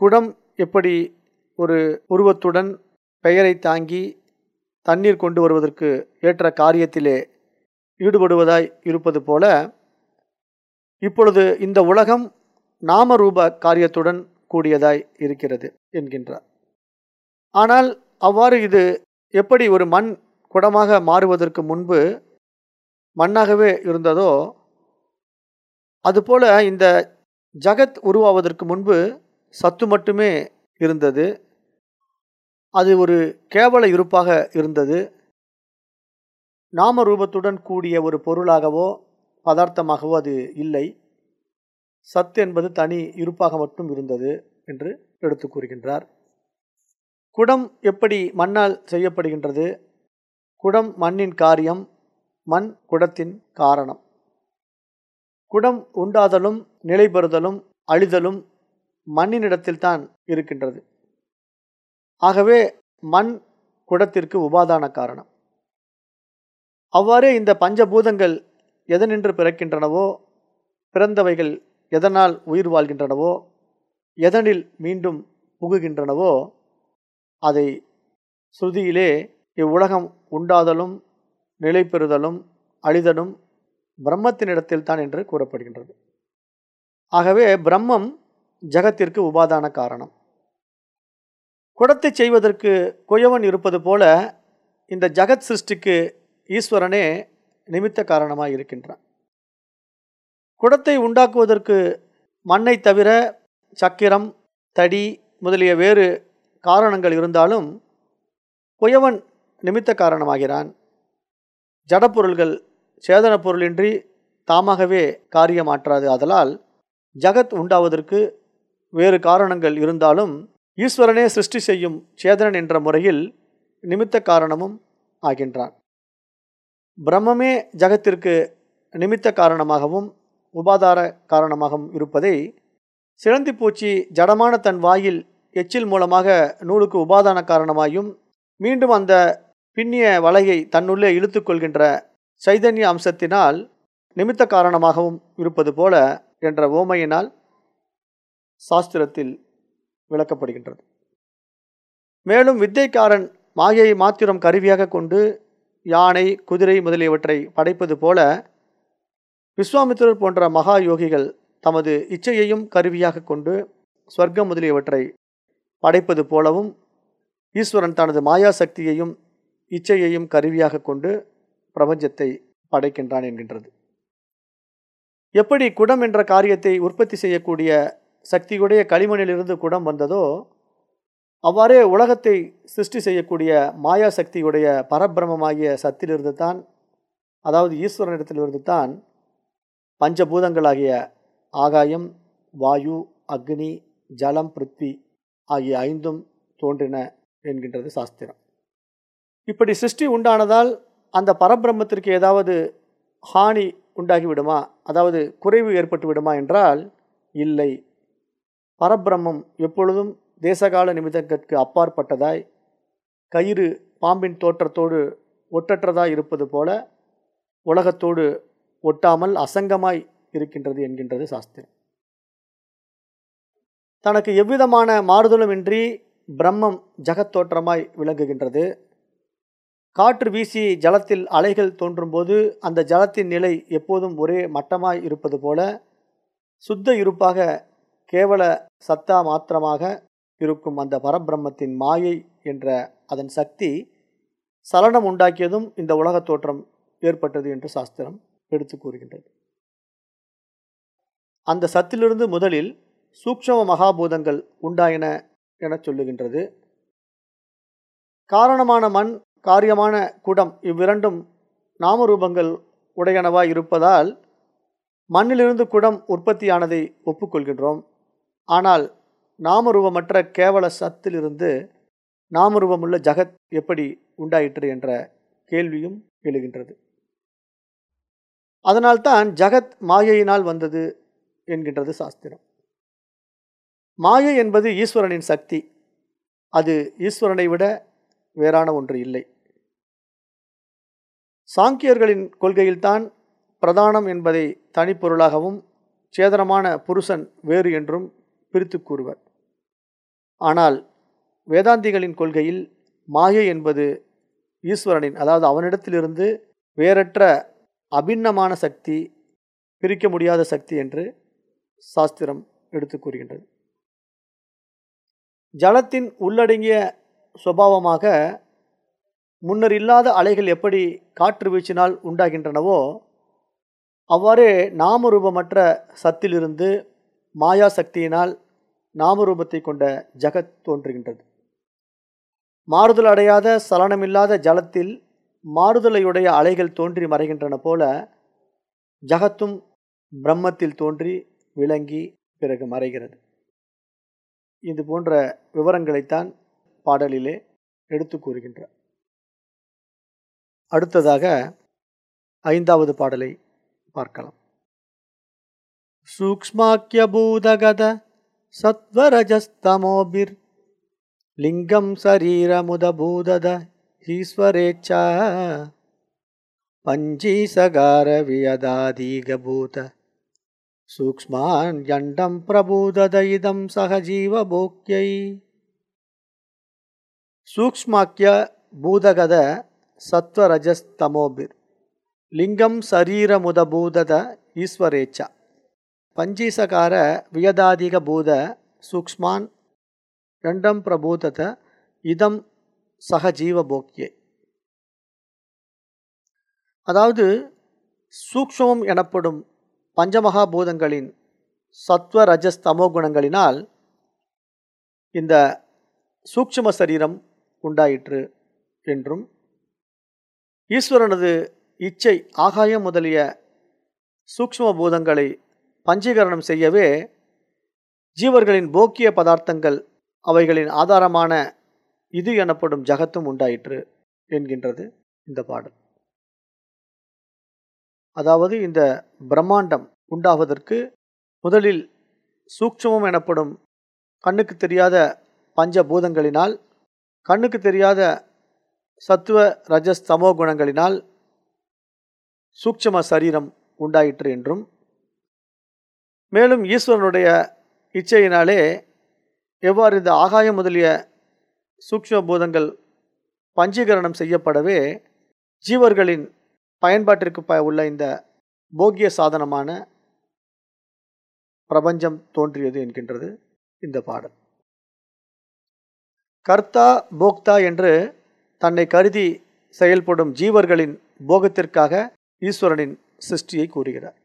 குடம் எப்படி ஒரு உருவத்துடன் பெயரை தாங்கி தண்ணீர் கொண்டு வருவதற்கு ஏற்ற காரியத்திலே ஈடுபடுவதாய் இருப்பது போல இப்பொழுது இந்த உலகம் நாமரூப காரியத்துடன் கூடியதாய் இருக்கிறது என்கின்றார். ஆனால் அவ்வாறு இது எப்படி ஒரு மண் குடமாக மாறுவதற்கு முன்பு மண்ணாகவே இருந்ததோ அதுபோல இந்த ஜகத் உருவாவதற்கு முன்பு சத்து மட்டுமே இருந்தது. அது ஒரு கேவல இருப்பாக இருந்தது. நாம ரூபத்துடன் கூடிய ஒரு பொருளாகவோ பதார்த்தமாகவோ அது இல்லை. சத் என்பது தனி இருப்பாக மட்டும் இருந்தது என்று எடுத்து கூறுகின்றார். குடம் எப்படி மண்ணால் செய்யப்படுகின்றது? குடம் மண்ணின் காரியம் மண் குடத்தின் காரணம். குடம் உண்டாதலும் நிலை பெறுதலும் அழிதலும் மண்ணினிடத்தில்தான் இருக்கின்றது. ஆகவே மண் குடத்திற்கு உபாதான காரணம். அவ்வாறே இந்த பஞ்சபூதங்கள் எதனின்று பிறக்கின்றனவோ பிறந்தவைகள் எதனால் உயிர் வாழ்கின்றனவோ எதனில் மீண்டும் புகுகின்றனவோ அதை ஸ்ருதியிலே இவ்வுலகம் உண்டாதலும் நிலை பெறுதலும் அழிதலும் பிரம்மத்தினிடத்தில் தான் என்று கூறப்படுகின்றது. ஆகவே பிரம்மம் ஜகத்திற்கு உபாதான காரணம். குடத்தை செய்வதற்கு குயவன் இருப்பது போல இந்த ஜகத் சிருஷ்டிக்கு ஈஸ்வரனே நிமித்த காரணமாக இருக்கின்றான். குடத்தை உண்டாக்குவதற்கு மண்ணை தவிர சக்கிரம் தடி முதலிய வேறு காரணங்கள் இருந்தாலும் குயவன் நிமித்த காரணமாகிறான். ஜடப்பொருள்கள் சேதன பொருளின்றி தாமாகவே காரியமாற்றாது. அதலால் ஜகத் உண்டாவதற்கு வேறு காரணங்கள் இருந்தாலும் ஈஸ்வரனே சிருஷ்டி செய்யும் சேதனன் என்ற முறையில் நிமித்த காரணமும் ஆகின்றான். பிரம்மமே ஜகத்திற்கு நிமித்த காரணமாகவும் உபாதார காரணமாகவும் இருப்பதை சிலந்தி பூச்சி ஜடமான தன் வாயில் எச்சில் மூலமாக நூலுக்கு உபாதான காரணமாயும் மீண்டும் அந்த பின்னிய வலையை தன்னுள்ளே இழுத்துக்கொள்கின்ற சைதன்ய அம்சத்தினால் நிமித்த காரணமாகவும் இருப்பது போல என்ற ஓமையினால் சாஸ்திரத்தில் விளக்கப்படுகின்றது. மேலும் வித்தைக்காரன் மாயை மாத்திரம் கருவியாக கொண்டு யானை குதிரை முதலியவற்றை படைப்பது போல விஸ்வாமித்திரர் போன்ற மகா யோகிகள் தமது இச்சையையும் கருவியாக கொண்டு ஸ்வர்க்கம் முதலியவற்றை படைப்பது போலவும் ஈஸ்வரன் தனது மாயா சக்தியையும் இச்சையையும் கருவியாக கொண்டு பிரபஞ்சத்தை படைக்கின்றான் என்கின்றது. எப்படி குடம் என்ற காரியத்தை உற்பத்தி செய்யக்கூடிய சக்தியுடைய களிமண்ணிலிருந்து குடம் வந்ததோ அவ்வாறே உலகத்தை சிருஷ்டி செய்யக்கூடிய மாயா சக்தியுடைய பரபிரமமாகிய சத்திலிருந்து தான் அதாவது ஈஸ்வரனிடத்திலிருந்து தான் பஞ்சபூதங்களாகிய ஆகாயம் வாயு அக்னி ஜலம் பிருத்வி ஆகிய ஐந்தும் தோன்றின என்கின்றது சாஸ்திரம். இப்படி சிருஷ்டி உண்டானதால் அந்த பரபிரம்மத்திற்கு ஏதாவது ஹானி உண்டாகிவிடுமா? அதாவது குறைவு ஏற்பட்டு விடுமா என்றால் இல்லை. பரபிரம்மம் எப்பொழுதும் தேசகால நிமித்தத்திற்கு அப்பாற்பட்டதாய் கயிறு பாம்பின் தோற்றத்தோடு ஒட்டற்றதாய் இருப்பது போல உலகத்தோடு ஒட்டாமல் அசங்கமாய் இருக்கின்றது என்கின்றது சாஸ்திரம். தனக்கு எவ்விதமான மாறுதலுமின்றி பிரம்மம் ஜகத்தோற்றமாய் விளங்குகின்றது. காற்று வீசி ஜலத்தில் அலைகள் தோன்றும்போது அந்த ஜலத்தின் நிலை எப்போதும் ஒரே மட்டமாய் இருப்பது போல சுத்த இருப்பாக கேவல சத்தா மாத்திரமாக இருக்கும் அந்த பரபிரம்மத்தின் மாயை என்ற அதன் சக்தி சலனம் உண்டாக்கியதும் இந்த உலகத் தோற்றம் ஏற்பட்டது என்று சாஸ்திரம் எடுத்து கூறுகின்றது. அந்த சத்திலிருந்து முதலில் சூக்ஷம மகாபூதங்கள் உண்டாயின என சொல்லுகின்றது. காரணமான மண் காரியமான குடம் இவ்விரண்டும் நாமரூபங்கள் உடையனவாய் இருப்பதால் மண்ணிலிருந்து குடம் உற்பத்தியானதை ஒப்புக்கொள்கின்றோம். ஆனால் நாமருவமற்ற கேவல சத்திலிருந்து நாமருவமுள்ள ஜகத் எப்படி உண்டாயிற்று என்ற கேள்வியும் எழுகின்றது. அதனால்தான் ஜகத் மாயையினால் வந்தது என்கின்றது சாஸ்திரம். மாயை என்பது ஈஸ்வரனின் சக்தி. அது ஈஸ்வரனை விட வேறான ஒன்று இல்லை. சாங்கியர்களின் கொள்கையில்தான் பிரதானம் என்பதை தனிப்பொருளாகவும் சேதனமான புருஷன் வேறு என்றும் பிரித்து கூறுவர். ஆனால் வேதாந்திகளின் கொள்கையில் மாயை என்பது ஈஸ்வரனின் அதாவது அவனிடத்திலிருந்து வேறற்ற அபிண்ணமான சக்தி பிரிக்க முடியாத சக்தி என்று சாஸ்திரம் எடுத்து கூறுகின்றது. ஜலத்தின் உள்ளடங்கிய சுபாவமாக முன்னர் இல்லாத அலைகள் எப்படி காற்று வீச்சினால் உண்டாகின்றனவோ அவ்வாறே நாமரூபமற்ற சத்திலிருந்து மாயா சக்தியினால் நாமரூபத்தை கொண்ட ஜகத் தோன்றுகின்றது. மாறுதல் அடையாத சலனமில்லாத ஜலத்தில் மாறுதலையுடைய அலைகள் தோன்றி மறைகின்றன போல ஜகத்தும் பிரம்மத்தில் தோன்றி விளங்கி பிறகு மறைகிறது. இது போன்ற விவரங்களைத்தான் பாடலிலே எடுத்து கூறுகின்றார். அடுத்ததாக ஐந்தாவது பாடலை பார்க்கலாம். सूक्ष्माख्यभूतगत सत्त्वरजस्तमोभिर्लिङ्गं शरीरमुदभूदद ईश्वरेच्छा। भूद ईश्वरे च सूक्ष्माण्डं प्रबोधद इदं सहजीवबोक्यै सूक्ष्माख्यभूदगद सत्त्वरजस्तमोभिर्। लिङ्गं शरीरमुदबूद ईश्वरे பஞ்சீசகார வியதாதிக பூத சூக்ஷ்மான் ரெண்டம் பிரபூதத இதம் சகஜீவபோக்கியே அதாவது சூக்ஷ்மம் எனப்படும் பஞ்சமகாபூதங்களின் சத்வ ரஜஸ் தமோ குணங்களினால் இந்த சூக்ஷ்ம சரீரம் உண்டாயிற்று என்றும் ஈஸ்வரனது இச்சை ஆகாயம் முதலிய சூக்ஷ்ம பூதங்களை பஞ்சீகரணம் செய்யவே ஜீவர்களின் போக்கிய பதார்த்தங்கள் அவைகளின் ஆதாரமான இது எனப்படும் ஜகத்தும் உண்டாயிற்று என்கின்றது இந்த பாடல். அதாவது இந்த பிரம்மாண்டம் உண்டாவதற்கு முதலில் சூக்ஷ்மம் எனப்படும் கண்ணுக்கு தெரியாத பஞ்சபூதங்களினால் கண்ணுக்கு தெரியாத சத்துவ ரஜஸ் தமோ குணங்களினால் சூக்ஷ்ம சரீரம் உண்டாயிற்று என்றும் மேலும் ஈஸ்வரனுடைய இச்சையினாலே எவ்வாறு இந்த ஆகாயம் முதலிய சூக்ஷ்ம பூதங்கள் பஞ்சீகரணம் செய்யப்படவே ஜீவர்களின் பயன்பாட்டிற்கு ப உள்ள இந்த போக்கிய சாதனமான பிரபஞ்சம் தோன்றியது என்கின்றது இந்த பாடல். கர்த்தா போக்தா என்று தன்னை கருதி செயல்படும் ஜீவர்களின் போகத்திற்காக ஈஸ்வரனின் சிருஷ்டியை கூறுகிறார்.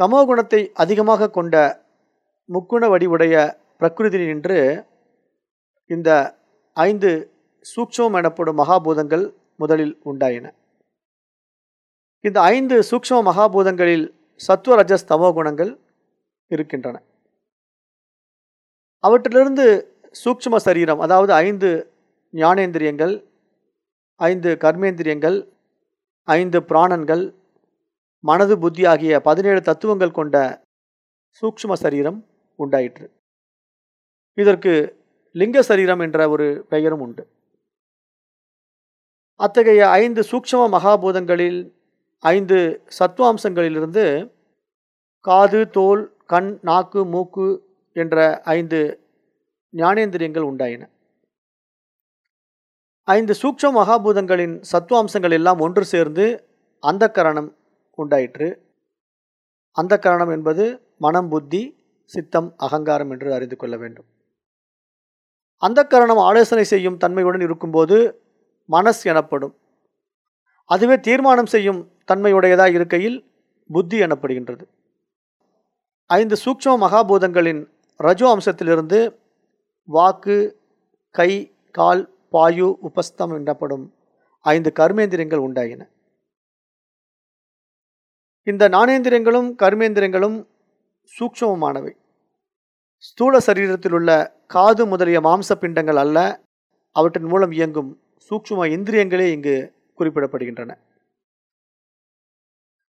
தமோ குணத்தை அதிகமாக கொண்ட முக்குண வடிவுடைய பிரகிருதி நின்று இந்த ஐந்து சூக்ஷமம் எனப்படும் மகாபூதங்கள் முதலில் உண்டாயின. இந்த ஐந்து சூக்ஷ்ம மகாபூதங்களில் சத்துவ ரஜஸ் தமோ குணங்கள் இருக்கின்றன. அவற்றிலிருந்து சூக்ஷ்ம சரீரம் அதாவது ஐந்து ஞானேந்திரியங்கள் ஐந்து கர்மேந்திரியங்கள் ஐந்து பிராணன்கள் மனது புத்தி ஆகிய பதினேழு தத்துவங்கள் கொண்ட சூக்ஷ்ம சரீரம் உண்டாயிற்று. இதற்கு லிங்க சரீரம் என்ற ஒரு பெயரும் உண்டு. அத்தகைய ஐந்து சூக்ஷ்ம மகாபூதங்களில் ஐந்து சத்துவாம்சங்களிலிருந்து காது தோல் கண் நாக்கு மூக்கு என்ற ஐந்து ஞானேந்திரியங்கள் உண்டாயின. ஐந்து சூக்ஷ்ம மகாபூதங்களின் சத்துவாம்சங்கள் எல்லாம் ஒன்று சேர்ந்து அந்த கரணம் உண்டாயிற்று. அந்த கரணம் என்பது மனம் புத்தி சித்தம் அகங்காரம் என்று அறிந்து கொள்ள வேண்டும். அந்த கரணம் ஆலோசனை செய்யும் தன்மையுடன் இருக்கும்போது மனஸ் எனப்படும். அதுவே தீர்மானம் செய்யும் தன்மையுடையதாக இருக்கையில் புத்தி எனப்படுகின்றது. ஐந்து சூக்ஷ்ம மகாபூதங்களின் ரஜோ அம்சத்திலிருந்து வாக்கு கை கால் பாயு உபஸ்தம் எனப்படும் ஐந்து கர்மேந்திரியங்கள் உண்டாகின இந்த நாணேந்திரியங்களும் கர்மேந்திரியங்களும் சூக்ஷமமானவை. ஸ்தூல சரீரத்தில் உள்ள காது முதலிய மாம்ச பிண்டங்கள் அல்ல அவற்றின் மூலம் இயங்கும் சூக்ஷ்ம இந்திரியங்களே இங்கு குறிப்பிடப்படுகின்றன.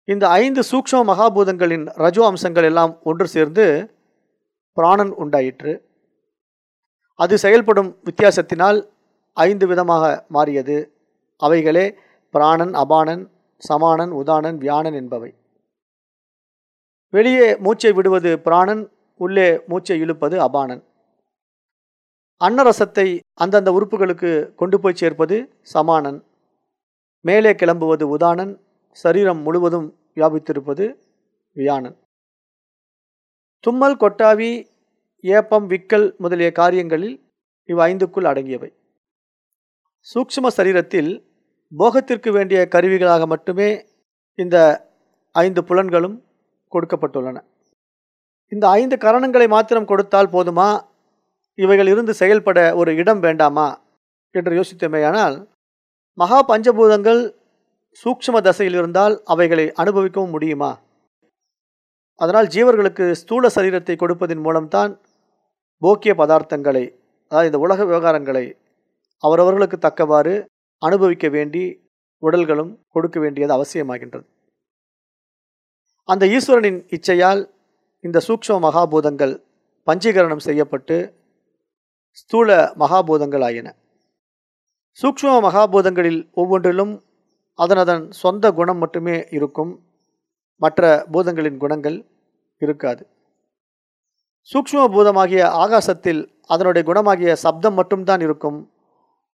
இந்த ஐந்து சூக்ஷ்ம மகாபூதங்களின் ரஜோ அம்சங்கள் எல்லாம் ஒன்று சேர்ந்து பிராணன் உண்டாயிற்று. அது செயல்படும் வித்தியாசத்தினால் ஐந்து விதமாக மாறியது. அவைகளே பிராணன் அபானன் சமானன் உதானன் வியானன் என்பவை. வெளியே மூச்சை விடுவது பிராணன் உள்ளே மூச்சை இழுப்பது அபானன் அன்னரசத்தை அந்தந்த உறுப்புகளுக்கு கொண்டு போய் சேர்ப்பது சமானன் மேலே கிளம்புவது உதானன் சரீரம் முழுவதும் வியாபித்திருப்பது வியானன் தும்மல் கொட்டாவி ஏப்பம் விக்கல் முதலிய காரியங்களில் இவ் ஐந்துக்குள் அடங்கியவை. சூக்ஷ்ம சரீரத்தில் போகத்திற்கு வேண்டிய கருவிகளாக மட்டுமே இந்த ஐந்து புலன்களும் கொடுக்கப்பட்டுள்ளன. இந்த ஐந்து கரணங்களை மாத்திரம் கொடுத்தால் போதுமா? இவைகள் இருந்து செயல்பட ஒரு இடம் வேண்டாமா? என்று யோசித்தமேயானால் மகா பஞ்சபூதங்கள் சூக்ஷ்ம தசையில் இருந்தால் அவைகளை அனுபவிக்கவும் முடியுமா? அதனால் ஜீவர்களுக்கு ஸ்தூல சரீரத்தை கொடுப்பதன் மூலம்தான் போக்கிய பதார்த்தங்களை அதாவது இந்த உலக விவகாரங்களை அவரவர்களுக்கு தக்கவாறு அனுபவிக்க வேண்டி உடல்களும் கொடுக்க வேண்டியது அவசியமாகின்றது. அந்த ஈஸ்வரனின் இச்சையால் இந்த சூக்ஷ்ம மகாபூதங்கள் பஞ்சீகரணம் செய்யப்பட்டு ஸ்தூல மகாபூதங்கள் ஆயின சூக்ஷ்ம மகாபூதங்களில் ஒவ்வொன்றிலும் அதனதன் சொந்த குணம் மட்டுமே இருக்கும். மற்ற பூதங்களின் குணங்கள் இருக்காது. சூக்ஷ்ம பூதமாகிய ஆகாசத்தில் அதனுடைய குணமாகிய சப்தம் மட்டும்தான் இருக்கும்.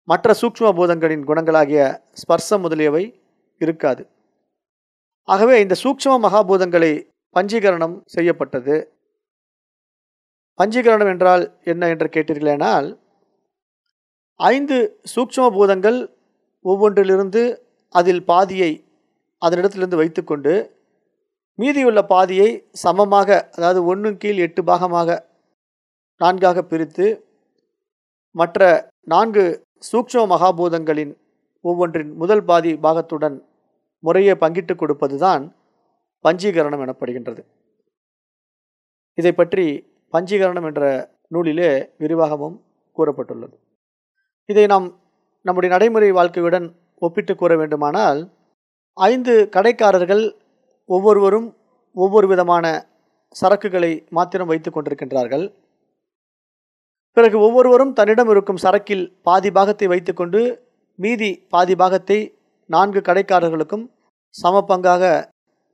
மற்ற சூக்ஷ்ம பூதங்களின் குணங்களாகிய ஸ்பர்சம் முதலியவை இருக்காது. ஆகவே இந்த சூக்ஷ்ம மகாபூதங்களை பஞ்சீகரணம் செய்யப்பட்டது. பஞ்சீகரணம் என்றால் என்ன என்று கேட்டீர்களேனால் ஐந்து சூக்ஷ்ம பூதங்கள் ஒவ்வொன்றிலிருந்து அதில் பாதியை அதனிடத்திலிருந்து வைத்துக்கொண்டு மீதியுள்ள பாதியை சமமாக அதாவது ஒன்று கீழ் எட்டு பாகமாக நான்காக பிரித்து மற்ற நான்கு சூக்ஷ்ம மகாபூதங்களின் ஒவ்வொன்றின் முதல் பாதி பாகத்துடன் முறையை பங்கிட்டு கொடுப்பதுதான் பஞ்சீகரணம் எனப்படுகின்றது. இதை பற்றி பஞ்சீகரணம் என்ற நூலிலே விரிவாகவும் கூறப்பட்டுள்ளது. இதை நாம் நம்முடைய நடைமுறை வாழ்க்கையுடன் ஒப்பிட்டு கூற வேண்டுமானால் ஐந்து கடைக்காரர்கள் ஒவ்வொருவரும் ஒவ்வொரு விதமான சரக்குகளை மாத்திரம் வைத்து கொண்டிருக்கின்றார்கள். பிறகு ஒவ்வொருவரும் தன்னிடம் இருக்கும் சரக்கில் பாதி பாகத்தை வைத்துக்கொண்டு மீதி பாதி பாகத்தை நான்கு கடைக்காரர்களுக்கும் சம பங்காக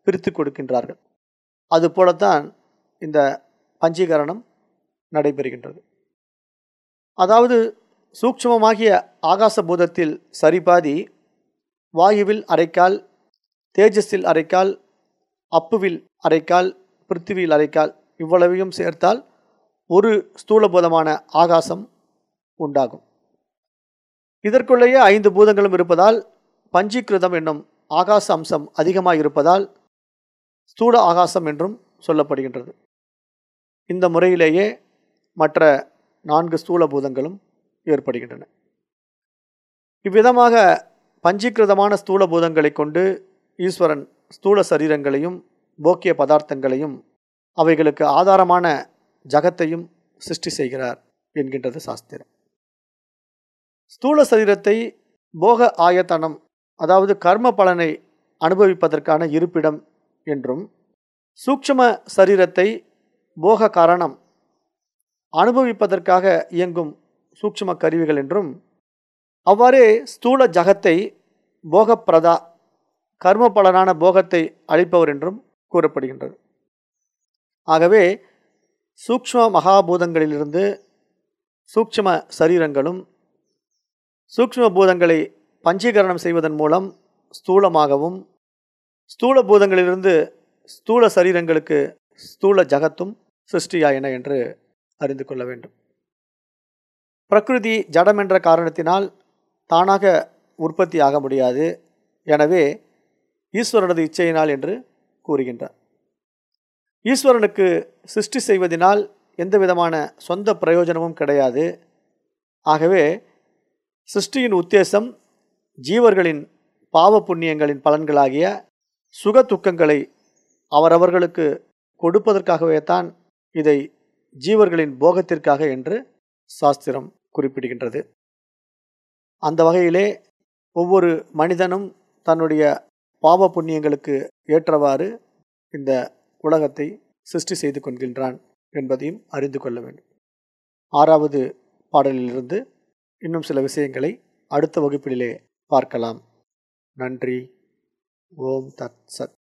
பிரித்து கொடுக்கின்றார்கள் அதுபோலத்தான் இந்த பஞ்சீகரணம் நடைபெறுகின்றது. அதாவது சூக்ஷ்மமாகிய ஆகாச பூதத்தில் சரிபாதி வாயுவில் அரைக்கால் தேஜஸில் அரைக்கால் அப்புவில் அரைக்கால் பிருத்திவியில் அரைக்கால் இவ்வளவையும் சேர்த்தால் ஒரு ஸ்தூலபூதமான ஆகாசம் உண்டாகும். இதற்குள்ளேயே ஐந்து பூதங்களும் இருப்பதால் பஞ்சீகிருதம் என்னும் ஆகாச அம்சம் அதிகமாக இருப்பதால் ஸ்தூல ஆகாசம் என்றும் சொல்லப்படுகின்றது. இந்த முறையிலேயே மற்ற நான்கு ஸ்தூல பூதங்களும் ஏற்படுகின்றன. இவ்விதமாக பஞ்சீகிருதமான ஸ்தூல பூதங்களை கொண்டு ஈஸ்வரன் ஸ்தூல சரீரங்களையும் போக்கிய பதார்த்தங்களையும் அவைகளுக்கு ஆதாரமான ஜகத்தையும் சிருஷ்டி செய்கிறார் என்கின்றது சாஸ்திரம். ஸ்தூல சரீரத்தை போக ஆயத்தனம் அதாவது கர்ம பலனை அனுபவிப்பதற்கான இருப்பிடம் என்றும் சூக்ஷ்ம சரீரத்தை போக காரணம் அனுபவிப்பதற்காக இயங்கும் சூக்ஷ்ம கருவிகள் என்றும் அவ்வாறே ஸ்தூல ஜகத்தை போகப்பிரதா கர்ம பலனான போகத்தை அளிப்பவர் என்றும் கூறப்படுகின்றது. ஆகவே சூக்ஷ்ம மகாபூதங்களிலிருந்து சூக்ஷ்ம சரீரங்களும் சூக்ஷ்ம பூதங்களை பஞ்சீகரணம் செய்வதன் மூலம் ஸ்தூலமாகவும் ஸ்தூல பூதங்களிலிருந்து ஸ்தூல சரீரங்களுக்கு ஸ்தூல ஜகத்தும் சிருஷ்டியாயின என்று அறிந்து கொள்ள வேண்டும். பிரகிருதி ஜடம் என்ற காரணத்தினால் தானாக உற்பத்தி ஆக முடியாது. எனவே ஈஸ்வரனது இச்சையினால் என்று கூறுகின்றார். ஈஸ்வரனுக்கு சிருஷ்டி செய்வதனால் எந்த விதமான சொந்த பிரயோஜனமும் கிடையாது. ஆகவே சிருஷ்டியின் உத்தேசம் ஜீவர்களின் பாவ புண்ணியங்களின் பலன்களாகிய சுக துக்கங்களை அவரவர்களுக்கு கொடுப்பதற்காகவே தான் இதை ஜீவர்களின் போகத்திற்காக என்று சாஸ்திரம் குறிப்பிடுகின்றது. அந்த வகையிலே ஒவ்வொரு மனிதனும் தன்னுடைய பாவ புண்ணியங்களுக்கு ஏற்றவாறு இந்த உலகத்தை சிருஷ்டி செய்து கொள்கின்றான் என்பதையும் அறிந்து கொள்ள வேண்டும். ஆறாவது பாடலிலிருந்து இன்னும் சில விஷயங்களை அடுத்த வகுப்பிலே பார்க்கலாம். நன்றி. ஓம் தத் சத்.